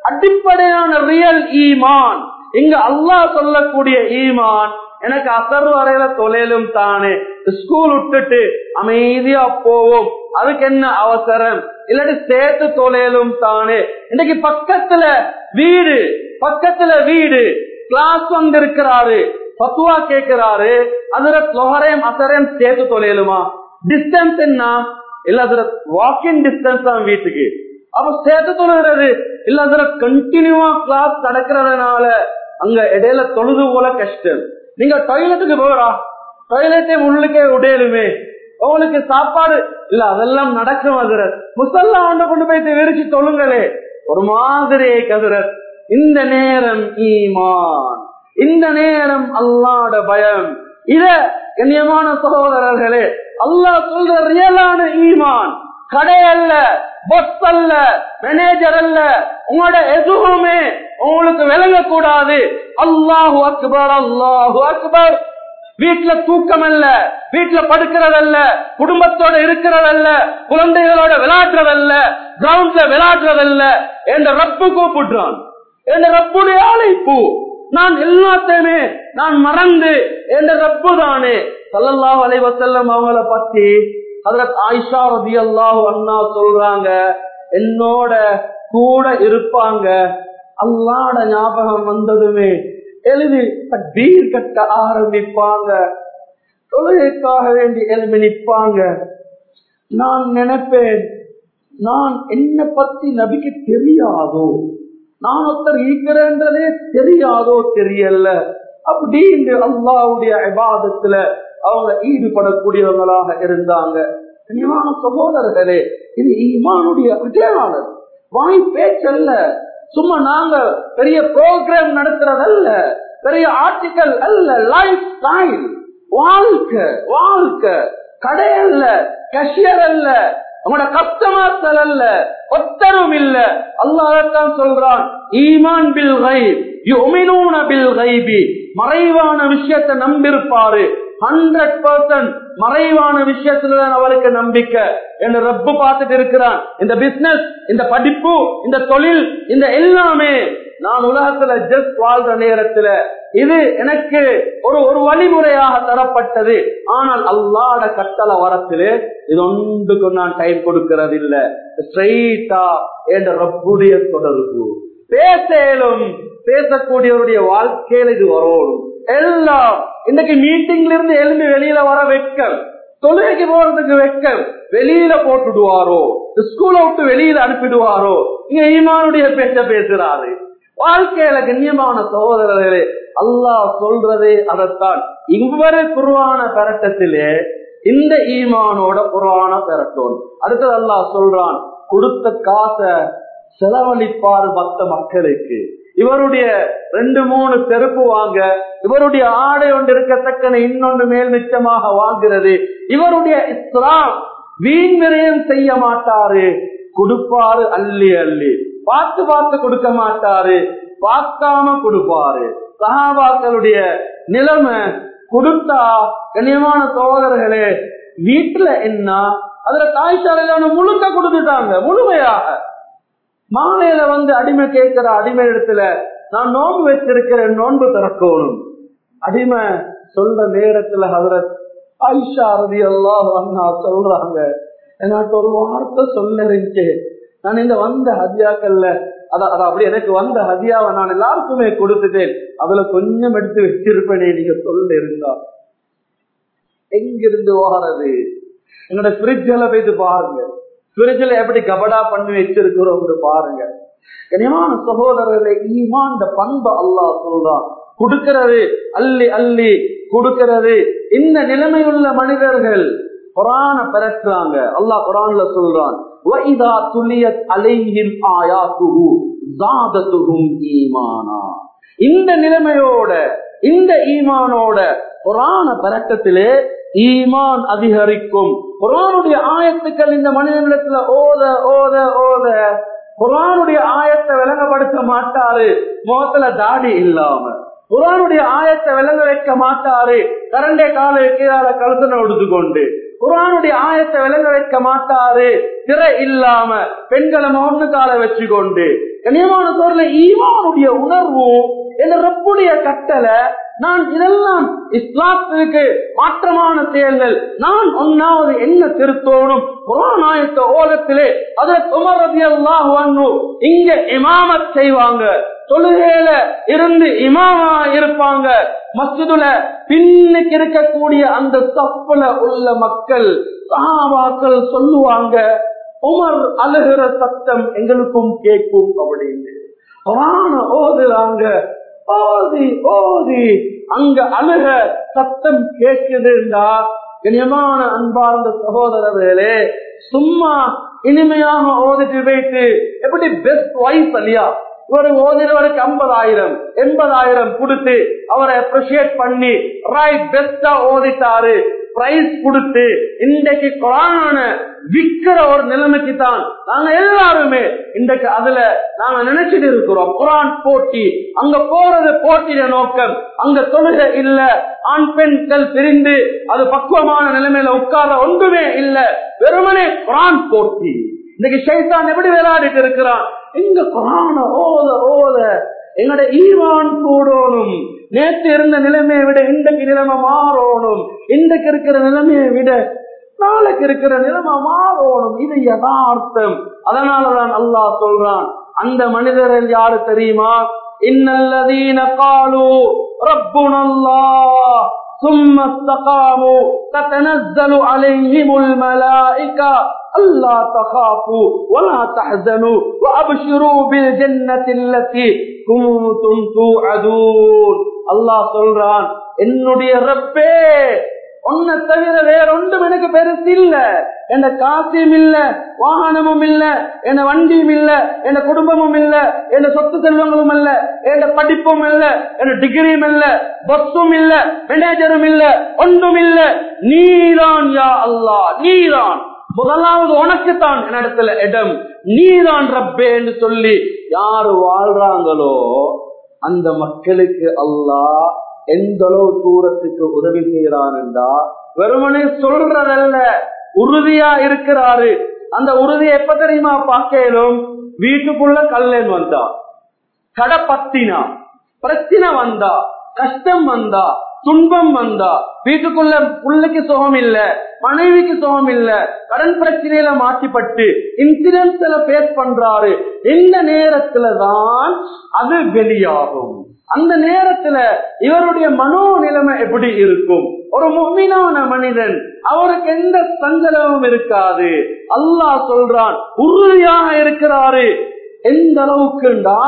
அடிப்படையான ரியல் ஈமான். இங்க அல்லாஹ் சொல்லக்கூடிய ஈமான் எனக்கு அசர் வரையில தொழிலும் தானே. ஸ்கூல் விட்டுட்டு அமைதியா போவோம். அதுக்கு என்ன அவசரம்? இல்லாட்டி சேர்த்து தொழிலும் தானே. இன்னைக்கு பக்கத்துல வீடு பக்கத்துல வீடு. கிளாஸ் வந்து இருக்கிறாரு பத்துவா கேட்கிறாரு அதுல லொஹரையும் அசரையும் சேர்த்து தொழிலுமா? டிஸ்டன்ஸ் என்ன? இல்ல அதுல வாக்கிங் டிஸ்டன்ஸ் தான் வீட்டுக்கு. அப்ப சேர்த்து தொழுகிறது. இல்ல அதுல கண்டினியூவா கிளாஸ் நடக்கிறதுனால அங்க இடையில தொழுது போல கஷ்டம். நீங்க டாய்லெட்டுக்கு போறா டாய்லெட்டை உள்ளுக்கே உடையலுமே உங்களுக்கு சாப்பாடு இல்ல அதெல்லாம் நடக்கும் அதிரத் முசல்லா ஒன்று கொண்டு போய் விரிச்சு தொழுங்களே. ஒரு மாதிரி கதுரர் இந்த நேரம் ஈமான். இந்த நேரம் அல்லாட பயம். இத கண்ணியமான சகோதரர்களே அல்லாஹ் சொல்ற ரியலான ஈமான். கடை அல்ல பஸ் அல்ல மேனேஜர் அல்ல உங்களோட எதுவுமே உங்களுக்கு விளங்கக்கூடாது. அல்லாஹு அக்பர் அல்லாஹு அக்பர். வீட்டுல தூக்கம் அல்ல வீட்டுல படுக்கிறதல்ல குடும்பத்தோட இருக்கிறதல்ல குழந்தைகளோட விளையாடுறதல்ல கிரவுண்ட்ல விளையாடுறதல்ல என்ற ரப்பு கூப்பிடுறான். என்ற ரப்புடைய அழைப்பு நான் எல்லாத்தையுமே நான் மறந்து என்ற ரப்பு தானே. சல்லல்லாஹு அலைஹி அவங்கள பத்தி ஹஜரத் ஆயிஷா ரலியல்லாஹு அண்ணா சொல்றாங்க என்னோட கூட இருப்பாங்க. அல்லாட ஞாபகம் வந்ததுமே எழுதி தீர் கட்ட ஆரம்பிப்பாங்க. தொழுகைக்காக வேண்டி எழுதி நிற்பாங்க. நான் நினைப்பேன் நான் என்ன பத்தி நபிக்கு தெரியாதோ நான் ஒருத்தர் இருக்கிறேன்றதே தெரியாதோ தெரியல. அப்படின்னு அல்லாவுடைய விவாதத்துல அவங்க ஈடுபடக்கூடியவங்களாக இருந்தாங்க. கனிவான சகோதரர்களே இது ஈமானுடைய அடையாளர் வாய் பேச்சல்ல. சும்மா நாங்க பெரிய ப்ரோக்ராம் நடத்துறதல்ல. பெரிய ஆர்டிக்கல் அல்ல. லைஃப் ஸ்டைல் வாழ்க்கை. வாழ்க்கை கடை அல்ல. கஷியர் அல்ல உங்களோட கஸ்டமர்கள் அல்ல. ஒத்தரும் இல்ல. அல்லாதான் சொல்றான் ஈமான் பில் கைப் யுமினூன பில் கைபி மறைவான விஷயத்தை நம்பிருப்பாரு ஹண்ட்ரட் பர்சன்ட் மறைவான விஷயத்துலதான் அவருக்கு நம்பிக்கை என்று ரப்பு பார்த்துட்டு இருக்கிறான். இந்த பிசினஸ் இந்த படிப்பு இந்த தொழில் இந்த எல்லாமே நான் உலகத்துல ஜஸ்ட் வாழ்ற நேரத்துல இது எனக்கு ஒரு ஒரு வழிமுறையாக தரப்பட்டது. ஆனால் அல்லாட கட்டளை வரத்திலே இது ஒன்றுக்கு நான் டைம் கொடுக்கிறது இல்ல ஸ்ட்ரெயிட்டா என்ற ரப்புடைய தொடர்பு. பேசலும் பேசக்கூடியவருடைய வாழ்க்கையில இது வரணும் எல்லாம் இன்னைக்கு மீட்டிங்ல இருந்து எழுந்து வெளியில வர வெக்கம் தொழுகைக்கு போறதுக்கு வெக்கம் வெளியில போட்டுடுவாரோ ஸ்கூல விட்டு வெளியில அனுப்பிடுவாரோ இங்க ஈமானுடைய பேச்ச பேசுறாரு. வாழ்க்கையில கண்ணியமான சகோதரர்களே அல்லாஹ் சொல்றதே அதைத்தான். இவ்வரு குருவான பெரட்டத்திலே இந்த ஈமானோட குருவான பெறட்டும் அடுத்தது அல்லாஹ் சொல்றான் கொடுத்த காசை செலவழிப்பார் பக்த மக்களுக்கு. இவருடைய ரெண்டு மூணு செருப்பு வாங்க இவருடைய ஆடை ஒன்று இருக்கத்தக்கன இன்னொன்று மேல் மிச்சமாக வாங்குறது இவருடைய இஸ்லாம் வீண் விரயம் செய்ய மாட்டாரு. கொடுப்பாரு அள்ளி அள்ளி. பார்த்து பார்த்து கொடுக்க மாட்டாரு. பார்க்காம கொடுப்பாரு. சகாபாக்களுடைய நிலைமை கொடுத்தா கண்ணியமான சோதரர்களே வீட்டுல என்ன? அதுல தாய் முழுக்க கொடுத்துட்டாங்க முழுமையாக. மாலையில வந்து அடிமை கேட்கிற அடிமை இடத்துல நான் நோன்பு வச்சிருக்கிறேன் நோன்பு திறக்கணும். அடிமை சொல்ற நேரத்துல ஹதரத் ஆயிஷா ரதி எல்லாம் சொல்றாங்க. எனக்கு ஒரு வார்த்தை சொல்ல இருந்துச்சு நான் இந்த வந்த ஹதியாக்கள்ல அத அத அப்படி எனக்கு வந்த ஹதியாவை நான் எல்லாருக்குமே கொடுத்துட்டேன். அதுல கொஞ்சம் எடுத்து வச்சிருப்பேனே நீங்க சொல்ல இருந்தா எங்கிருந்து வாரது? பிரிட்ஜ் எல்லாம் போயிட்டு பாருங்க. பிரிட்ஜில் எப்படி கபடா பண்ணி வச்சிருக்கிறோம் பாருங்க. கனிமான சகோதரர்களை ஈமான் இந்த பண்பை அல்லாஹ் சொல்றான். கொடுக்கிறது அள்ளி அள்ளி கொடுக்கிறது. இந்த நிலைமையுள்ள மனிதர்கள் குரான பிறக்கிறாங்க அல்லாஹ் குரான்ல சொல்றான் இந்த நிலைமையோட இந்த ஈமானோட குரான பறக்கத்திலே ஈமான் அதிகரிக்கும். குரானுடைய ஆயத்துக்கள் இந்த மனிதனிடத்துல ஓத ஓத ஓத. குரானுடைய ஆயத்தை விளங்கப்படுத்த மாட்டாரு. முகத்துல தாடி இல்லாம. குரானுடைய ஆயத்தை விளங்க வைக்க மாட்டாரு. கரண்டே கால கீழால கழுத்தனை கொண்டு குரானுடைய ஆயத்தை விளங்க வைக்க மாட்டாரு. திரை இல்லாம. பெண்களை மௌன கால வச்சு கொண்டு கனியமான சோர்ல ஈமானுடைய உணர்வும் என்ன ரப்புடைய கட்டளை நான் இதெல்லாம் இஸ்லாத்துக்கு மாற்றமான செயல்கள். நான் ஒன்னாவது என்ன திருத்தோணும்? குரான் ஓலத்திலே அதை சுமரதி இங்க இமாமத் செய்வாங்க. தொழுகையில இருந்து இமாமா இருப்பாங்க. மஸ்ஜிதுல பின்னுக்கு இருக்கக்கூடிய அந்த தப்புல உள்ள மக்கள் சஹாபாக்கள் சொல்லுவாங்க உமர் அழுகிற சத்தம் எங்களுக்கும் கேட்கும் அப்படின்னு. ஓதுறாங்க. ஓதி ஓதி. அங்க அழுக சத்தம் கேட்குதுண்டா கனியமான அன்பார்ந்த சகோதரர்களே சும்மா இனிமையாக ஓதிட்டு வைத்து எப்படி பெஸ்ட் வைஃப் இல்லையா ஒரு ஓதினவருக்கு ஐம்பதாயிரம் எண்பதாயிரம் கொடுத்து அவரை அப்ரிசியேட் பண்ணி ரைட் பெஸ்டா ஓதிட்டாரு. பிரைஸ் கொடுத்து இன்றைக்கு குரான விற்கிற ஒரு நிலைமைக்கு தான் நாங்க எல்லாருமே இன்றைக்கு அதுல நாங்க நினைச்சிட்டு இருக்கிறோம். குரான் போட்டி அங்க போறது போட்டிய நோக்கம் அங்க தொழுகை இல்ல ஆண் பெண்கள் பிரிந்து அது பக்குவமான நிலைமையில உட்கார ஒன்றுமே இல்ல. வெறுமனே குரான் போட்டி. இன்னைக்கு சைத்தான் எப்படி விளையாடிட்டு இருக்கிறான்? எங்க குரான ஓத ஓத எங்களோட ஈவான் கூடணும். நேற்று இருந்த நிலைமையை விட இன்றைக்கு நிலைமை மாறணும். இன்றைக்கு இருக்கிற நிலைமையை விட நாளைக்கு இருக்கிற நிலைமை மாறணும். இது யதார்த்தம். அதனாலதான் அல்லாஹ் சொல்றான் அந்த மனிதர்கள் யாரு தெரியுமா? இன்னல்லதீன காலு ரப்புனல்லா ثم استقاموا تتنزل عليهم الملائكة ألا تخافوا ولا تحزنوا وأبشروا بالجنة التي كنتم توعدون الله சொல்றான் என்னுடைய ரப்பே உன்னை தவிர வேற ஒன்றும் எனக்கு பெருசு இல்ல என் காசியும் இல்ல வாகனமும் இல்ல என் வண்டியும் இல்ல என் குடும்பமும் இல்ல என் சொத்து செல்வங்களும் இல்ல என் படிப்பும் இல்ல என் டிகிரியும் இல்ல பஸ்ஸும் இல்ல மேனேஜரும் இல்ல ஒன்றும் இல்ல. நீதான் யா அல்லா நீதான். முதலாவது உனக்குத்தான் என்னிடத்துல இடம். நீதான் ரப்பே என்று சொல்லி யாரு வாழ்றாங்களோ அந்த மக்களுக்கு அல்லாஹ் எந்த அளவு தூரத்துக்கு உதவி செய்யறான் என்றா வெறுமனே சொல்றதல்ல உறுதியா இருக்கிறாரு. அந்த உறுதியை எப்ப தெரியுமா பார்க்கலும்? வீட்டுக்குள்ள கல்லன் வந்தா. கடை பத்தினா. பிரச்சனை வந்தா. கஷ்டம் வந்தா. துன்பம் வந்தா. வீட்டுக்குள்ள புள்ளைக்கு சுகம் இல்ல மனைவிக்கு சுகம் இல்ல கடன் பிரச்சனையில மாட்டிப்பட்டு இன்சிடென்ட்ல பேஸ் பண்றாரு. இந்த நேரத்துல தான் அது வெளியாகும். அந்த நேரத்துல இவருடைய மனோ நிலைமை எப்படி இருக்கும்? ஒரு மும்மினான மனிதன் அவருக்கு எந்த சஞ்சலமும் இருக்காது. அல்லாஹ் சொல்றான் உறுதியாக இருக்கிறாரு. எந்த அளவுக்குண்டா?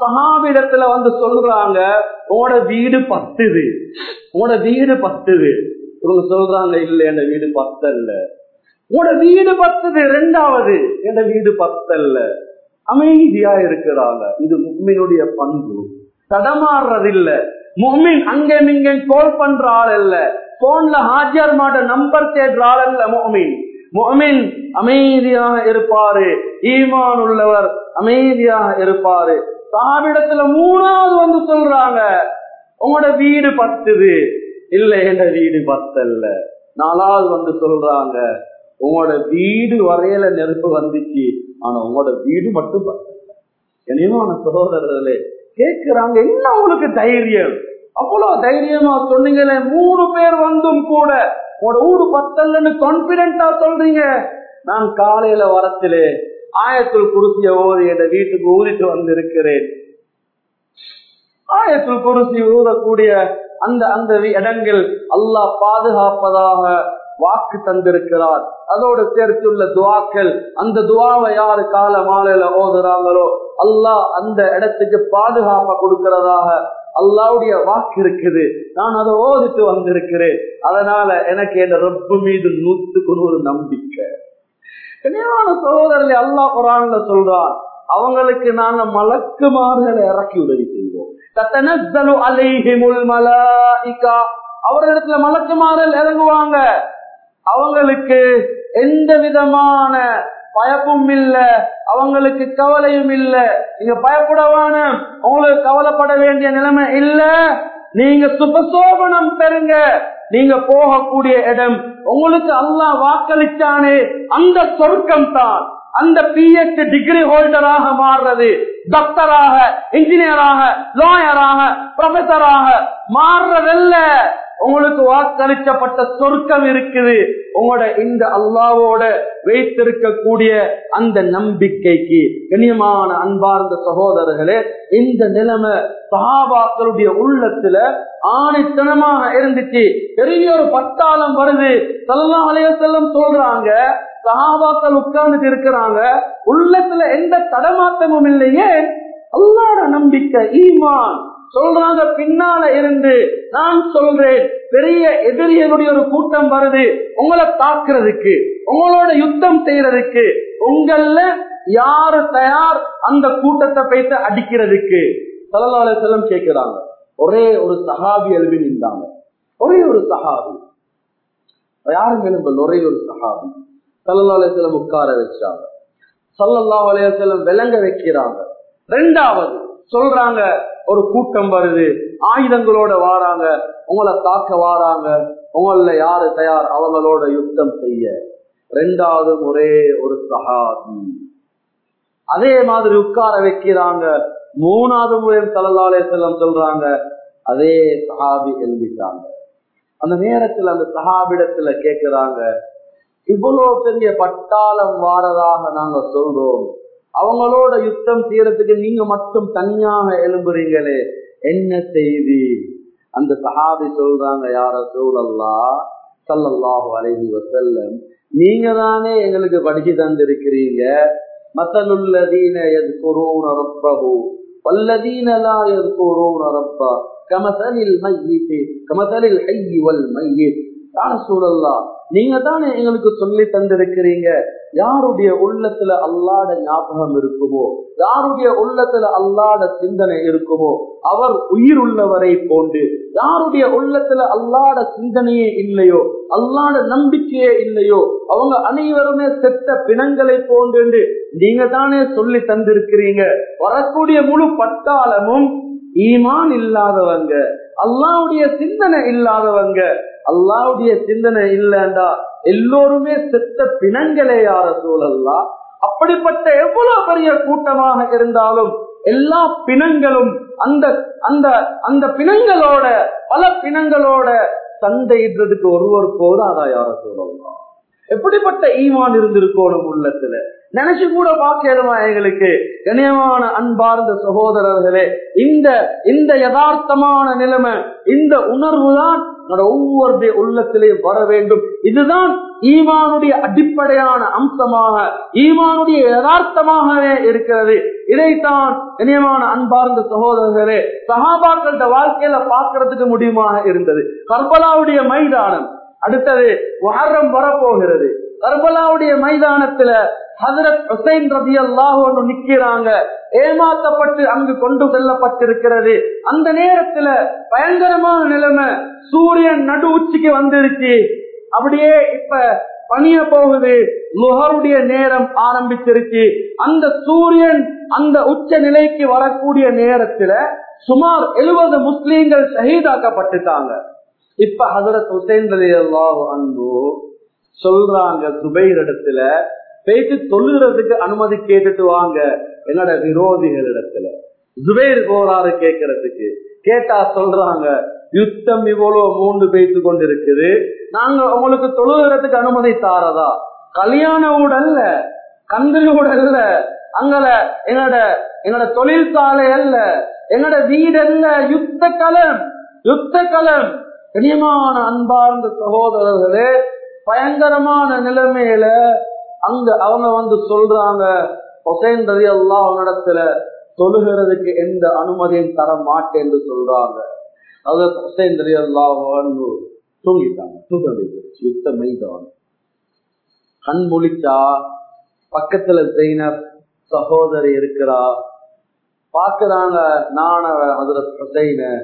சகாவிடத்துல வந்து சொல்றாங்க உங்களோட வீடு பத்துது. உனோட வீடு பத்துது. இவங்க சொல்றாங்க இல்ல என் வீடு பத்தல்ல. உனோட வீடு பத்துது. ரெண்டாவது என் வீடு பத்தல்ல. அமைதியா இருக்கிறாங்க. இது முக்மினுடைய பண்பு. தடமாறுறதில்ல முஹ்மின் அங்கே இங்கே கால் பண்ற ஆள் இல்ல போன்ல ஹாஜர் மாட்ட நம்பர் தேடுற ஆள் இல்ல முஹ்மின் முஹ்மின் அமைதியாக இருப்பாரு. ஈமான் உள்ளவர் அமைதியாக இருப்பாரு. சாவிடத்துல மூணாவது வந்து சொல்றாங்க உங்களோட வீடு பத்துது. இல்ல என்ற வீடு பத்தல்ல. நாலாவது வந்து சொல்றாங்க உங்களோட வீடு வரையில நெருப்பு வந்துச்சு ஆனா உங்களோட வீடு மட்டும் பத்தல சகோதரர்களே கேட்கிறாங்க என்ன உங்களுக்கு தைரியம்? அவ்வளவு தைரியமா சொன்னீங்களே மூணு பேர் வந்தும் கூட உங்களோட ஊடு பத்தல்லன்னு கான்பிடண்டா சொல்றீங்க. நான் காலையில வரத்திலே ஆயத்துள் குருசிய ஓதி என் வீட்டுக்கு ஊதிட்டு வந்திருக்கிறேன். ஆயத்துள் குருசி ஊதக்கூடிய அந்த அந்த இடங்கள் அல்லாஹ் பாதுகாப்பதாக வாக்கு தந்திருக்கிறார். அதோடு சேர்த்துள்ள துவாக்கள் அந்த துவாவை யாரு கால மாலையில ஓதுறாங்களோ அல்லாஹ் அந்த இடத்துக்கு பாதுகாப்ப கொடுக்கிறதாக அல்லாவுடைய வாக்கு இருக்குது. நான் அதை ஓதிட்டு வந்திருக்கிறேன். அதனால எனக்கு என் ரப்பு மீது நூத்துக்கு நூறு நம்பிக்கை. கனியமான சகோதரர்களை அல்லாஹ் குரான்ல சொல்றான் அவங்களுக்கு நாங்க மலக்குமார்களை இறக்கி உதவி செய்வோம். தத்தனஸ்தலு அலைஹிமுல் மலாயிகா. அவர்களிடத்துல மலக்குமாரல் இறங்குவாங்க. அவங்களுக்கு எந்த விதமான பயப்பும் இல்ல அவங்களுக்கு கவலையும் இல்ல. நீங்க பயப்படவான உங்களுக்கு கவலைப்பட வேண்டிய நிலைமை இல்ல. நீங்க சுபசோபனம் பெறுங்க. நீங்க போகக்கூடிய இடம் உங்களுக்கு அல்லாஹ் வாக்களிச்சானே அந்த சொர்க்கம் தான். அந்த பிஎச் டிகிரி ஹோல்டராக மாறுறது. டாக்டராக இன்ஜினியராக லாயராக ப்ரொஃபசராக மாறுறதல்ல. உங்களுக்கு வாக்களிக்கப்பட்ட சொர்க்கம் இருக்குது. உங்களோட இந்த அல்லாவோட வைத்திருக்கக்கூடிய அந்த நம்பிக்கைக்கு கண்ணியமான அன்பார்ந்த சகோதரர்களே இந்த நிலைமை சகாபாக்களுடைய உள்ளத்துல ஆணைத்தனமாக இருந்துச்சு. பெரிய ஒரு பட்டாளம் வருது. சல்லா அலைய செல்லம் சொல்றாங்க சகாபாக்கள் உட்கார்ந்துட்டு இருக்கிறாங்க. உள்ளத்துல எந்த தடமாற்றமும் இல்லையே. அல்லாட நம்பிக்கை ஈமான். சொல்றாங்க பின்னால இருந்து நான் சொல்றேன். பெரிய எதிரியனுடைய ஒரு கூட்டம் வருது. உங்களை தாக்குறதுக்கு உங்களோட யுத்தம் செய்யறதுக்கு உங்கள யாரு தயார் அந்த கூட்டத்தை பைத்து அடிக்கிறதுக்கு? சலல்லால செல்லம் கேட்கிறாங்க. ஒரே ஒரு சகாபி எழுதி நின்றாங்க. ஒரே ஒரு சகாபி யாரும் எழும்பல் ஒரே ஒரு சகாபி சல்லல்லாஹு செல்லம் உட்கார வச்சாங்க. சல்லல்லா அலைஹி வஸல்லம் விளங்க வைக்கிறாங்க. ரெண்டாவது சொல்றாங்க ஒரு கூட்டம் வருது. ஆயுதங்களோட வாராங்க உங்களை தாக்க வாராங்க உங்கள யாரு தயார்? அவங்களோட யுத்தம் செய்ய. ரெண்டாவது ஒரே ஒரு சகாதி அதே மாதிரி உட்கார வைக்கிறாங்க. மூணாவது முறையும் சல்லல்லாஹு செல்லம் சொல்றாங்க. அதே சஹாபி எழுதிட்டாங்க. அந்த நேரத்துல அந்த சஹாபிடத்துல கேக்குறாங்க. இவ்வளவு பெரிய பட்டாளம் வாரதாக நாங்க சொல்றோம். அவங்களோட யுத்தம் செய்யறதுக்கு நீங்க மட்டும் தனியாக எழும்புறீங்களே. என்ன செய்தி? அந்த சஹாபி சொல்றாங்க யார சூழல்லா சல்லல்லாஹு அலைஹி வசல்லம் நீங்க தானே எங்களுக்கு படிச்சு தந்திருக்கிறீங்க. மசலுல்லதீன எதுக்குறோன ரப்பகு வல்லதீன லா எதுக்குறோன ரப்பா கமசலில் மையீத் கமசலில் ஹையி வல் மையீத். யார சூழல்லா நீங்க தானே எங்களுக்கு சொல்லி தந்திருக்கிறீங்க? யாருடைய உள்ளத்துல அல்லாட ஞாபகம் இருக்குமோ? யாருடைய உள்ளத்துல அல்லாட சிந்தனை இருக்குமோ? அவர் உயிர் உள்ளவரை போன்று. யாருடைய உள்ளத்துல அல்லாட சிந்தனையே இல்லையோ? அல்லாட நம்பிக்கையே இல்லையோ? அவங்க அனைவருமே செத்த பிணங்களை போன்று நீங்க தானே சொல்லி தந்திருக்கிறீங்க? வரக்கூடிய முழு பட்டாளமும் ஈமான் இல்லாதவங்க அல்லாவுடைய சிந்தனை இல்லாதவங்க அல்லாவுடைய சிந்தனை இல்லண்டா. எல்லோருமே செத்த பிணங்களே யார சூழல்லா அப்படிப்பட்ட எவ்வளவு பெரிய கூட்டமாக இருந்தாலும் எல்லா பிணங்களும் அந்த அந்த அந்த பிணங்களோட பல பிணங்களோட சண்டையிடுறதுக்கு ஒருவர் போதாதா யார சூழல்லா எப்படிப்பட்ட ஈமான் இருந்திருக்கோணும் உள்ளத்துல? நினைச்சு கூட பார்க்கணுமா எங்களுக்கு கணியமான அன்பார்ந்த சகோதரர்களே இந்த இந்த யதார்த்தமான நிலைமை இந்த உணர்வு தான் ஒவ்வொருடைய உள்ளத்திலையும் வர வேண்டும். இதுதான் ஈமானுடைய அடிப்படையான அம்சமாக ஈமானுடைய யதார்த்தமாகவே இருக்கிறது. இதைத்தான் இனியமான அன்பார்ந்த சகோதரர்களே சகாபாக்கள வாழ்க்கையில பார்க்கறதுக்கு முடியுமாக இருந்தது. கர்பலாவுடைய மைதானம் அடுத்தது வாரம் வரப்போகிறது. கர்பலாவுடைய மைதானத்துல ஹசரத் ஹுசைன் ரபி அல்லாஹ் ஒன்று நிக்கிறாங்க. ஏமாத்தப்பட்டு அங்கு கொண்டு செல்லப்பட்டிருக்கிறது. அந்த நேரத்துல பயங்கரமான நிலைமை சூரியன் நடு உச்சிக்கு வந்துருச்சு. அப்படியே இப்ப பணிய போகுது. லுஹருடைய நேரம் ஆரம்பிச்சிருச்சு. அந்த சூரியன் அந்த உச்ச நிலைக்கு வரக்கூடிய நேரத்துல சுமார் எழுபது முஸ்லீம்கள் ஷஹீதாக்கப்பட்டுட்டாங்க. இப்ப ஹசரத் ஹுசைன் ரலி அல்லாஹ் அன்பு சொல்றாங்க சுபைர் இடத்துல. போயிட்டு தொழுகிறதுக்கு அனுமதி கேட்டுட்டு வாங்க. என்னோட விரோதிகள் இடத்துல? ஜுபைர் போறாரு கேட்கறதுக்கு. கேட்டா சொல்றாங்க யுத்தம் இவ்வளவு மூன்று பேசி கொண்டிருக்குது. நாங்க உங்களுக்கு தொழுகிறதுக்கு அனுமதி தாரதா? கல்யாண ஊடல்ல கந்தரி ஊடல்ல அங்கல என்னோட என்னோட தொழிற்சாலை அல்ல. என்னோட வீடு அல்ல. யுத்த களம் யுத்த களம் கனியமான அன்பார்ந்த சகோதரர்களே பயங்கரமான நிலைமையில அங்க அவங்க வந்து சொல்றாங்க ஹொசைன் ரவி அல்லா அவனிடத்துல தொழுகிறதுக்கு எந்த அனுமதியும் தர மாட்டேன்னு சொல்றாங்க. அது ஹொசைன் ரவி அல்லா தூங்கிட்டாங்க. தூக்கம் யுத்த மைதானம். கண் முழிச்சா பக்கத்துல ஜெயினப் சகோதரி இருக்கிறா. பாக்குறாங்க நானவ ஹசரத் ஹுசைன.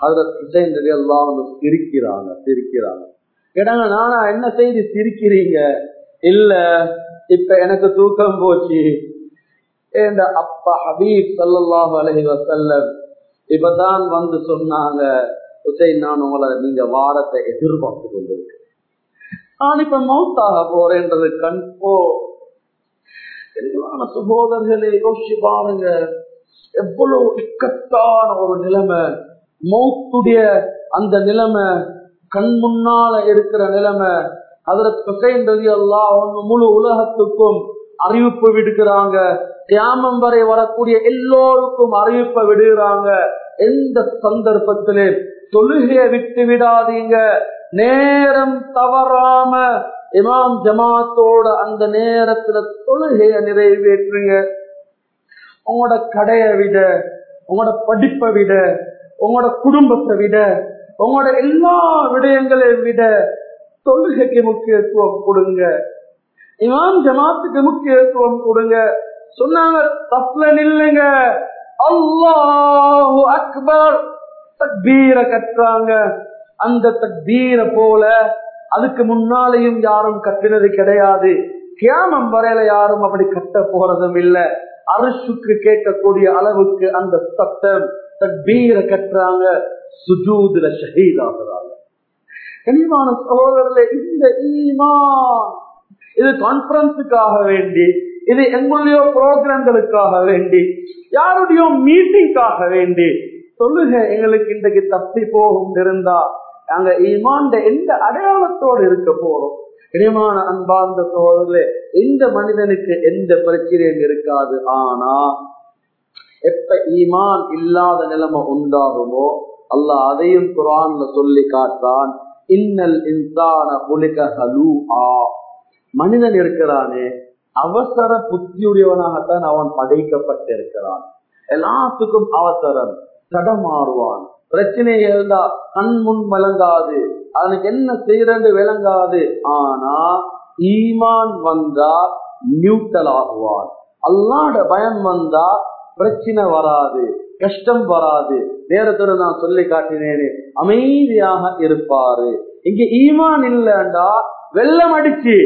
ஹசரத் ஹுசைன் ரவி அல்லா சிரிக்கிறாங்க சிரிக்கிறாங்க. கேட்டாங்க நானா என்ன செய்து சிரிக்கிறீங்க? இல்ல இப்ப எனக்கு தூக்கம் போச்சு. இந்த அப்பா ஹபீப் சல்லாஹு அலஹி வசல்லம் இப்பதான் வந்து சொன்னாங்க ஹுசைன் நான் உங்களை நீங்க வாரத்தை எதிர்பார்த்து கொண்டிருக்க நான் இப்ப மௌத்தாக போறேன்றது கண்போ எல்லான சகோதரர்களே யோசிச்சு பாருங்க. எவ்வளவு இக்கட்டான ஒரு நிலைமை. மௌத்துடைய அந்த நிலைமை கண் முன்னால இருக்கிற நிலைமை அதற்கு எல்லாம் முழு உலகத்துக்கும் அறிவிப்பு விடுக்கிறாங்க. தியாமம் வரை வரக்கூடிய எல்லோருக்கும் அறிவிப்பை விடுகிறாங்க. எந்த சந்தர்ப்பத்திலே தொழுகையை விட்டு விடாதீங்க. நேரம் தவறாம இமாம் ஜமாத்தோட அந்த நேரத்துல தொழுகைய நிறைவேற்றுங்க. உங்களோட கடையை விட உங்களோட படிப்பை விட உங்களோட குடும்பத்தை விட உங்களோட எல்லா விடயங்களையும் விட தொழுகைக்கு முக்கியத்துவம் கொடுங்க. இமாம் ஜமாத்துக்கு முக்கியத்துவம் கொடுங்க. சொன்னாங்க தப்புல நில்லுங்க அல்லாஹு அக்பர். தக்பீர கட்டுறாங்க அந்த தக்பீர போல அதுக்கு முன்னாலேயும் யாரும் கட்டினது கிடையாது. கியாமம் வரையில யாரும் அப்படி கட்ட போறதும் இல்லை. அரசுக்கு கேட்கக்கூடிய அளவுக்கு அந்த சத்தம். தக்பீர கட்டுறாங்க சுஜூதுல ஷஹீதாகிறாங்க கனிமான சகோதரர்களே இந்த ஈமான் இது கான்பரன்ஸுக்காக வேண்டி இது எங்களுடைய புரோகிராம்களுக்காக வேண்டி யாருடைய மீட்டிங்காக வேண்டி சொல்லுங்க எங்களுக்கு இன்றைக்கு தப்பி போகும் இருந்தா நாங்க ஈமாண்ட எந்த அடையாளத்தோடு இருக்க போறோம்? இனிமான அன்பார்ந்த சோதரே எந்த மனிதனுக்கு எந்த பிரச்சனையும் இருக்காது. ஆனா எப்ப ஈமான் இல்லாத நிலைமை உண்டாகுமோ அல்லாஹ் அதையும் குரான்ல சொல்லி காட்டான். இன்னல் இன்சான ஆ மனிதன் இருக்கிறானே அவசர புத்தியுடையவனாகத்தான் அவன் படைக்கப்பட்டிருக்கிறான். எல்லாத்துக்கும் அவசரம் தடமாறுவான். பிரச்சனை எழுந்தா கண் முன் விளங்காது அவனுக்கு என்ன செய்யறது விளங்காது. ஆனா ஈமான் வந்தா நியூட்டல் ஆகுவான். அல்லாட பயம் வந்தா பிரச்சனை வராது கஷ்டம் வராது. நேரத்தோட நான் சொல்லி காட்டினேனே. அமைதியாக இருப்பாரு. இங்க ஈமான் இல்லண்டா வெள்ளம் அடிச்சு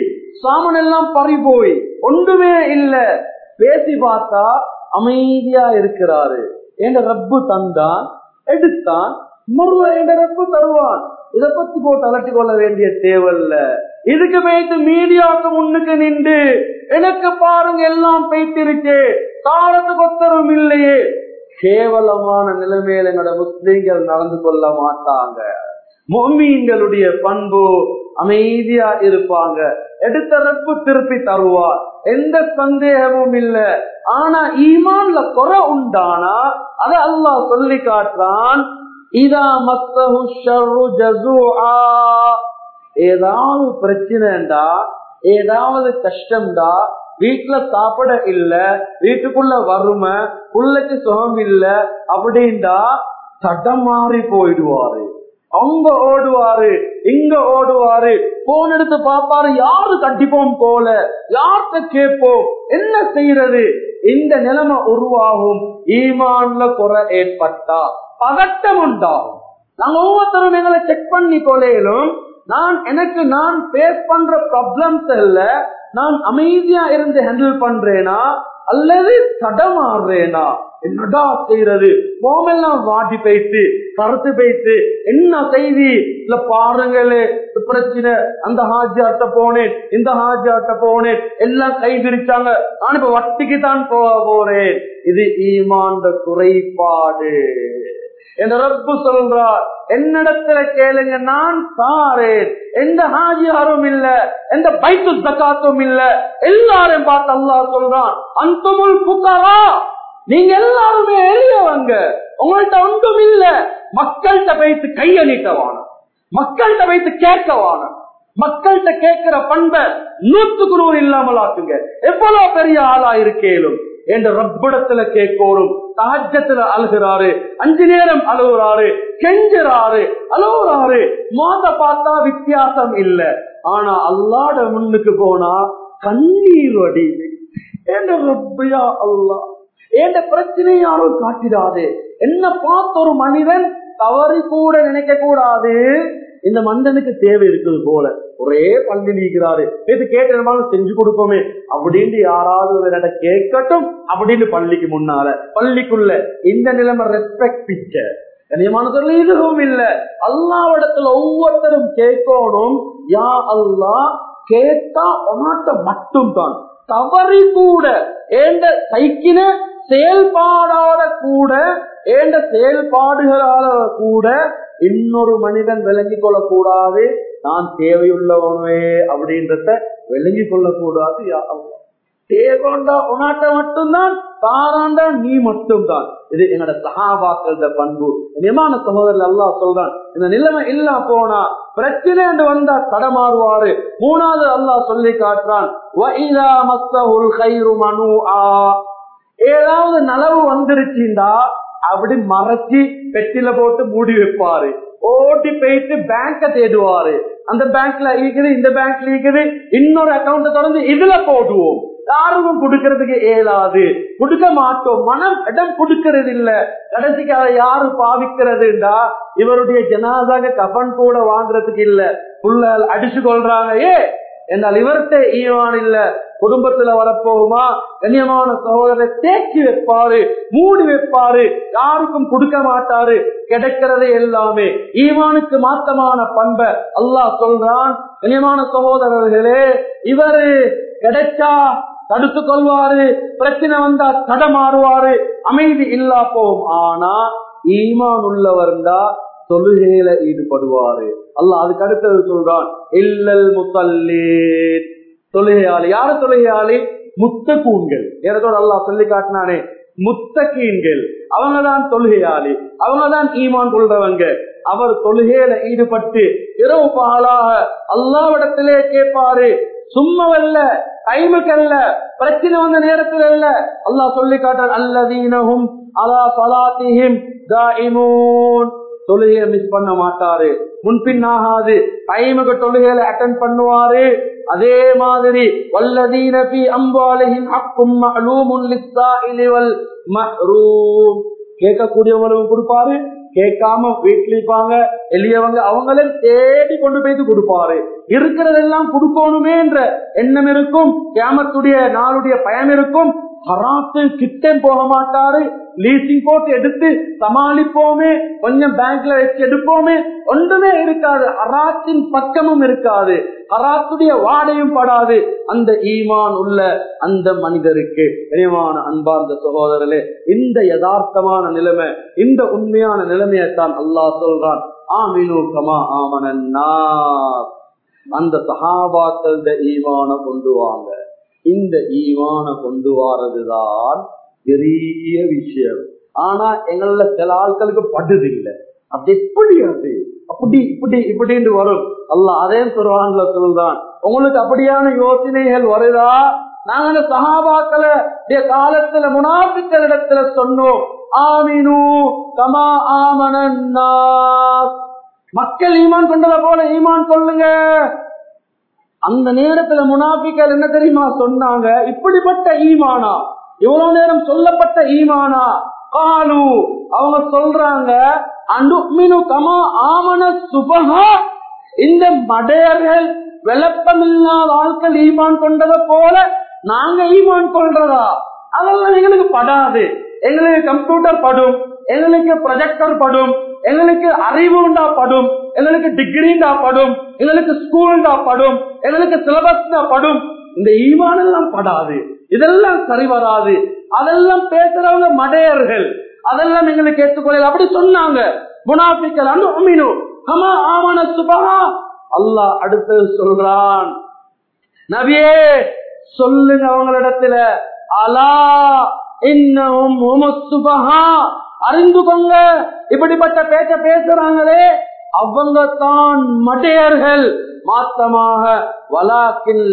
சாமன் எல்லாம் பறி போய் ஒன்றுமே இல்ல. பேசி பார்த்தா அமைதியா இருக்கிறாரு. என்ற ரப்பு தந்தான் எடுத்தான் முருக என்ற ரப்பு தருவான். இத பத்தி போட்டு அலட்டி கொள்ள வேண்டிய தேவையில்ல. இதுக்கு மேய்த்து மீடியாவுக்கு முன்னுக்கு நின்று எனக்கு பாருங்க எல்லாம் போயிட்டிருக்கு தாளத்துக்கு ஒத்தரும் இல்லையே. கேவலமான நிலைமையில எங்களோட முஸ்லீம்கள் நடந்து கொள்ள மாட்டாங்க. மொமீன்களுடைய பண்பு அமைதியா இருப்பாங்க. எடுத்த ரப்பு திருப்பி தருவார். எந்த சந்தேகமும் இல்ல. ஆனா ஈமான்ல குறை உண்டானா அத அல்லாஹ் சொல்லி காட்டுறான். இதா மத்தஹு ஷர்ரு ஜஸூஆ. ஏதாவது பிரச்சனைண்டா ஏதாவது கஷ்டம்டா வீட்டுல சாப்பிட இல்ல வீட்டுக்குள்ள வறுமை புள்ளைக்கு சுகம் இல்ல அப்படின்டா தடமாறி போயிடுவாரு. அங்க ஓடுவாரு இங்க ஓடுவாரு. போன் எடுத்து பாப்பாரு யாரு கட்டிப்போம் போல? யார்கிட்ட கேட்போம்? என்ன செய்யறது? இந்த நிலைமை உருவாகும். ஈமான்ல குறை ஏற்பட்டா பதட்டம் உண்டாகும். நாங்க ஒவ்வொருத்தரும் எங்களை செக் பண்ணி கொள்ளையிலும் நான் எனக்கு நான் பேஸ் பண்ற ப்ராப்ளம்ஸ் இல்ல நான் அமைதியா இருந்து ஹேண்டில் பண்றேனா? அல்லது தடமாறுறேனா? என்னடா செய்யறது போமெல்லாம் வாட்டி போயிட்டு கருத்து போயிட்டு என்ன செய்தி? இல்ல பாருங்களே பிரச்சனை அந்த ஹாஜியாட்ட போனேன் இந்த ஹாஜியாட்ட போனேன் எல்லாம் கை பிரிச்சாங்க நான் இப்ப வட்டிக்கு தான் போக போறேன். இது ஈமாண்ட குறைபாடு. என் ரப்பு சொல்றார். என்னிடத்துல கேளுங்க நான் தாரேன் எந்த ஹாஜியாரும் இல்ல எந்த பைத்து தக்காத்தும் இல்ல. எல்லாரும் பார்த்து அல்லா சொல்றான் அந்தமுல் புக்கரா நீங்க எல்லாருமே எளியவங்க உங்கள்ட்ட ஒன்றும் இல்ல. மக்கள்கிட்ட வைத்து கையளித்தவான மக்கள்கிட்ட வைத்து கேட்கவான மக்கள்கிட்ட கேட்கிற பண்பை நூத்துக்கு நூறு இல்லாமல் ஆக்குங்க எவ்வளவு பெரிய ஆளா இருக்கேலும். என்ற ரப்பிடத்துல கேட்கணும் தாஜத்துல அழுகிறாரு அஞ்சு நேரம் அழுகுறாரு கெஞ்சுறாரு அழுகுறாரு மாத பார்த்தா வித்தியாசம் இல்ல. ஆனா அல்லாட முன்னுக்கு போனா கண்ணீர் வடி. என்ற ரப்பியா அல்லா என்ற பிரச்சனை யாரும் காட்டிடாது. என்ன பார்த்த ஒரு மனிதன் தவறு கூட நினைக்க கூடாது இந்த மனிதனுக்கு தேவை இருக்குது போல. ஒரே பள்ளி நீக்கிறாரு. இது கேட்டு செஞ்சு கொடுப்போமே. அப்படின்னு யாராவது ஒரு இடம் கேட்கட்டும். அப்படின்னு பள்ளிக்கு முன்னால. பள்ளிக்குள்ள இந்த நிலைமை ரெஸ்பெக்ட் பிக்சர் கனியமானதுல இதுவும் இல்ல. அல்லாவிடத்துல ஒவ்வொருத்தரும் கேட்கணும். யா அல்லா கேட்டா உனாட்ட மட்டும் தான் தவறி கூட ஏண்ட தைக்கின செயல்பாடால கூட ஏண்ட செயல்பாடுகளால கூட இன்னொரு மனிதன் விளங்கிக் கொள்ளக்கூடாது நான் தேவையுள்ளவனே அப்படின்றத விளங்கி கொள்ளக்கூடாது யா தேவண்டா உனாட்ட மட்டும்தான் தாராண்டா நீ மட்டும்தான். இது என்னோட சகாபாக்கள பண்பு. நியமான சகோதரர் அல்லாஹ் சொல்றான் இந்த நிலைமை இல்ல போனா பிரச்சனை வந்தா தடமாறுவாரு. மூணாவது அல்லாஹ் சொல்லி காட்டுறான் ஏதாவது நலவு வந்துருச்சுண்டா அப்படி மறைச்சி பெட்டில போட்டு மூடி வைப்பாரு. ஓட்டி போயிட்டு பேங்க தேடுவாரு. அந்த பேங்க்ல இருக்குது இந்த பேங்க்ல இருக்குது. இன்னொரு அக்கௌண்ட் தொடர்ந்து இதுல போடுவோம். யாருக்கும் கொடுக்கறதுக்கு இயலாது. கொடுக்க மாட்டோம். மனம் இடம் கொடுக்கறது இல்ல கடைசிக்கு அதை யாரு பாவிக்கிறதுண்டா? இவருடைய ஜனாதாக கபன் கூட வாங்குறதுக்கு இல்ல. புள்ள அடிச்சு கொள்றாங்க. ஏ என்னால் இவர்கிட்ட ஈவான் இல்ல. குடும்பத்துல வரப்போகுமா? கண்ணியமான சகோதரரை தேக்கி வைப்பாரு மூடி வைப்பாரு யாருக்கும் கொடுக்க மாட்டாரு. கிடைக்கிறதே எல்லாமே. ஈமானுக்கு மாத்தமான பண்பை அல்லாஹ் சொல்றான். கண்ணியமான சகோதரர்களே இவரு கிடைச்சா தடுத்து கொள்வாரு பிரச்சனை வந்தா தடமாறுவாரு அமைதி இல்லா போகும் ஆனா ஈமான் உள்ளவர் தொழுகையில ஈடுபடுவாரு. அல்லாஹ் அதுக்கு அடுத்தது சொல்றான் இல்லல் முத்தல்லீன் தொழுகையாளி. யாரு தொழுகையாளி? முத்தகூன்கள். ஏறத்தோட அல்லாஹ் சொல்லி காட்டினானே முத்தகீன்கள். அவங்கதான் தொழுகையாளி. அவங்கதான் ஈமான் கொள்றவங்க. அவர் தொழுகையில ஈடுபட்டு இரவு பகலாக அல்லாவிடத்திலே கேட்பாரு. சும்மவல்ல டைமுக்கல்ல பிரச்சனை வந்த நேரத்தில் அல்ல. அல்லாஹ் சொல்லி காட்டான் அல்லதீனஹும் அலா சலாத்திஹிம் தாயிமூன் தொழுகையை மிஸ் பண்ண மாட்டாரு. முன்பின் ஆகாது டைமுக்கு தொழுகையில அட்டன் பண்ணுவாரு. அதே மாதிரி வல்லதீன பி அம்பாலிஹின் ஹக்கும் மஅலூமுன் லிஸ்ஸாயிலி வல் மஹ்ரூம். கேட்கக்கூடியவங்களும் கொடுப்பாரு. கேட்காம வீட்டுல இருப்பாங்க. எளியவங்க அவங்களே தேடி கொண்டு போயிட்டு கொடுப்பாரு. இருக்கிறதெல்லாம் கொடுக்கணுமே என்ற எண்ணம் இருக்கும். கேமத்துடைய நாளுடைய பயம் இருக்கும். ஹராத்து கிட்ட போக மாட்டாரு. லீசிங் போட்டு எடுத்து சமாளிப்போமே. கொஞ்சம் பேங்க்ல வச்சு எடுப்போமே. ஒன்றுமே இருக்காது. ஹராத்தின் பக்கமும் இருக்காது. ஹராத்துடைய வாடையும் படாது. அந்த ஈமான் உள்ள அந்த மனிதருக்கு இறைவான அன்பார்ந்த சகோதரர்களே இந்த யதார்த்தமான நிலைமை இந்த உண்மையான நிலைமையைத்தான் அல்லாஹ் சொல்றான். ஆமினு கமா ஆமனன்னா அந்த சகாபாக்கள் ஈமான கொண்டு வாங்க. இந்த ஈமான கொண்டு வாரதுதான் பெரிய விஷயம். ஆனா எங்கள சில ஆட்களுக்கு படுது இல்லை. அது எப்படி அது. அப்படி இப்படி இப்படின்னு வரும். அல்ல அதே சொல்றான்ல சொல்றான். உங்களுக்கு அப்படியான யோசனைகள் வருதா? நாங்க அந்த சகாபாக்களை காலத்துல முனாபிக்கள் இடத்துல சொன்னோம். ஆமினு கமா ஆமன மக்கள் ஈமான் கொண்டத போல ஈமான் சொல்லுங்க அந்த நேரத்துல முனாபிக்கள் என்ன தெரியுமா சொன்னாங்க? இப்படிப்பட்ட ஈமானா? இவ்வளவு நேரம் சொல்லப்பட்ட ஈமானா? காலு அவங்க சொல்றாங்க அனுமினு கமா ஆமன சுபகா இந்த மடையர்கள் விளப்பமில்லாத ஆட்கள் ஈமான் கொண்டத போல நாங்க ஈமான் கொள்றதா? அதெல்லாம் எங்களுக்கு படாது. எங்களுக்கு கம்ப்யூட்டர் படும் எங்களுக்கு ப்ரொஜெக்டர் படும் எங்களுக்கு அறிவுண்டா படும் எங்களுக்கு டிகிரிண்டா படும் எங்களுக்கு ஸ்கூல்டா படும். எங்களுக்கு சிலபஸ் படும் இந்த ஈமான் எல்லாம் படாது. இதெல்லாம் சரி வராது. அதெல்லாம் பேசுறவங்க மடையர்கள். அதெல்லாம் எங்களுக்கு ஏற்றுக்கொள்ள அப்படி சொன்னாங்க. முனாபிக்கல் அனு கமா ஆமன சுபகா அல்லாஹ் அடுத்து சொல்றான். நபியே சொல்லுங்க அவங்களிடத்துல. அலா இன்னும் சுபகா அறிந்துக்கோங்க இப்படிப்பட்ட பேச்ச பேசுறாங்களே. அவங்க தான் மடையர்கள். மாத்தமாக வலாக்கின்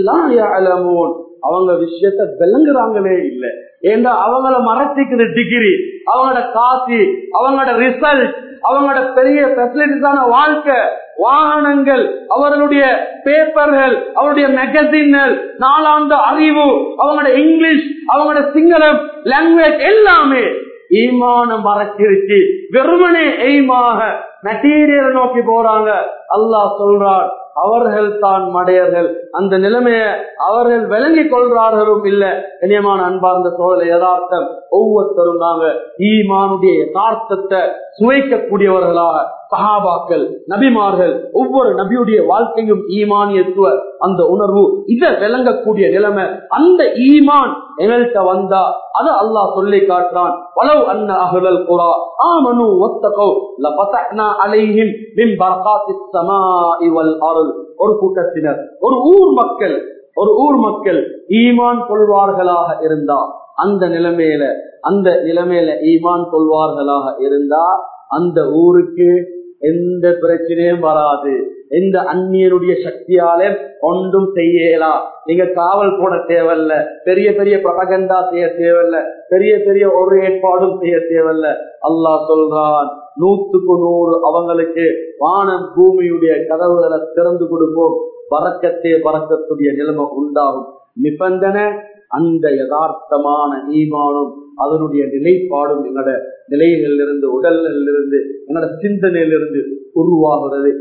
அவங்க விஷயத்த விளங்குறாங்களே இல்லை. ஏன்னா அவங்கள மறைச்சிக்குது டிகிரி அவங்களோட காசி அவங்களோட ரிசல்ட் அவங்களோட பெரிய பெசிலிட்டிஸான வாழ்க்கை வாகனங்கள் அவர்களுடைய பேப்பர்கள் அவருடைய மேகசின்கள் நாலாண்டு அறிவு அவங்களோட இங்கிலீஷ் அவங்களோட சிங்களம் லாங்குவேஜ் எல்லாமே ஈமான மறைச்சிருச்சு. வெறுமனே எய்மாக மெட்டீரியல் நோக்கி போறாங்க. அல்லாஹ் சொல்றார் அவர்கள் தான் மடையர்கள். அந்த நிலைமையை அவர்கள் விளங்கிக் கொள்றார்களும் இல்ல. கண்ணியமான அன்பார்ந்த சோழ யதார்த்தம். ஒவ்வொருத்தரும் நாங்க ஈமானுடைய யதார்த்தத்தை சுவைக்கக்கூடியவர்களாக சஹாபாக்கள் நபிமார்கள் ஒவ்வொரு நபியுடைய வாழ்க்கையும் ஈமானியத்துவ அந்த உணர்வு இதை விளங்கக்கூடிய நிலைமை அந்த ஈமான் எங்கள்கிட்ட வந்தா அதை அல்லாஹ் சொல்லி காட்டுறான். வளவு அன்ன அகலல் குரா ஆமனு ஒத்தகோ அலைஹிம் மின் பரகாத்திஸ் வல் அருள். ஒரு கூட்டத்தினர் ஒரு ஊர் மக்கள் ஒரு ஊர் மக்கள் ஈமான் கொள்வார்களாக இருந்தா அந்த நிலைமையில அந்த நிலைமையில ஈமான் கொள்வார்களாக இருந்தா அந்த ஊருக்கு எந்த பிரச்சனையும் வராது. எந்த அந்நியனுடைய சக்தியாலே ஒன்றும் செய்யலா. நீங்க காவல் போட தேவையில்ல. பெரிய பெரிய பிரபகண்டா செய்ய தேவையில்ல. பெரிய பெரிய ஒரு ஏற்பாடும் செய்ய தேவையில்ல. அல்லாஹ் சொல்றான் நூத்துக்கு நூறு அவங்களுக்கு வானம் பூமியுடைய கதவுகளை திறந்து கொடுப்போம். பறக்கத்தே பறக்கக்கூடிய நிலைமை உண்டாகும். நிபந்தனை அந்த யதார்த்தமான ஈமானும் அதனுடைய நிலைப்பாடும் எங்களோட நிலைகளிலிருந்து உடலிலிருந்து என்னோட சிந்தனையிலிருந்து உருவாகிறது.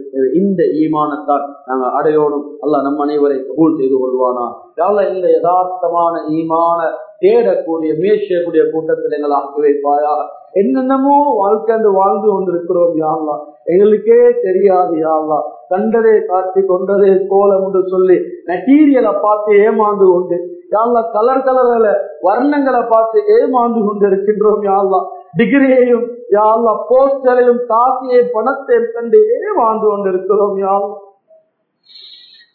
இந்த ஈமானத்தால் நாங்க அடையோடும் அல்ல நம் அனைவரை கபூல் செய்து கொள்வானா? யாழ இந்த யதார்த்தமான ஈமான தேடக்கூடிய முயற்சியக்கூடிய கூட்டத்தில் எங்களை ஆக்கி வைப்பாயா என்னென்னமோ வாழ்க்கை வாழ்ந்து கொண்டிருக்கிறோம் யாழ்லா எங்களுக்கே தெரியாது யாழ்லா கண்டதே காட்சி கொண்டதே கோலம் என்று சொல்லி மெட்டீரியலை பார்த்து ஏமாந்து கொண்டு யாழ்லா கலர் கலர்களை வர்ணங்களை பார்த்து ஏமாந்து கொண்டு இருக்கின்றோம் யாழ்லா டிகிரியையும் யாழ்ல போஸ்டரையும் காசியை பணத்தை கண்டே வாழ்ந்து கொண்டிருக்கிறோம் யாழ்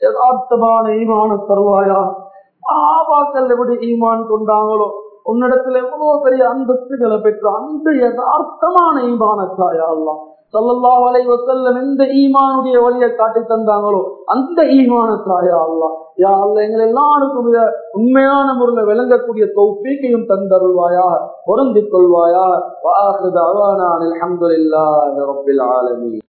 யதார்த்தமான ஈமான தருவாயா? ஆபாக்கள் எப்படி ஈமான் கொண்டாங்களோ? உன்னிடத்துல எவ்வளவு பெரிய அந்தஸ்துகளை பெற்ற அந்த யதார்த்தமான ஈமானத்தாயா அல்லா சல்லல்லா வலை வசல்லம் எந்த ஈமானுடைய வழியை காட்டி தந்தாங்களோ அந்த ஈமானத்தாயா அல்லா யா அல்ல எங்கள் எல்லாருக்கும் உண்மையான முறையில் விளங்கக்கூடிய தௌஃபீக்கையும் தந்தருள்வாயா பொருந்திக் கொள்வாயா. வாஹித அவானான் அல்ஹம்துலில்லாஹி ரப்பில் ஆலமீன்.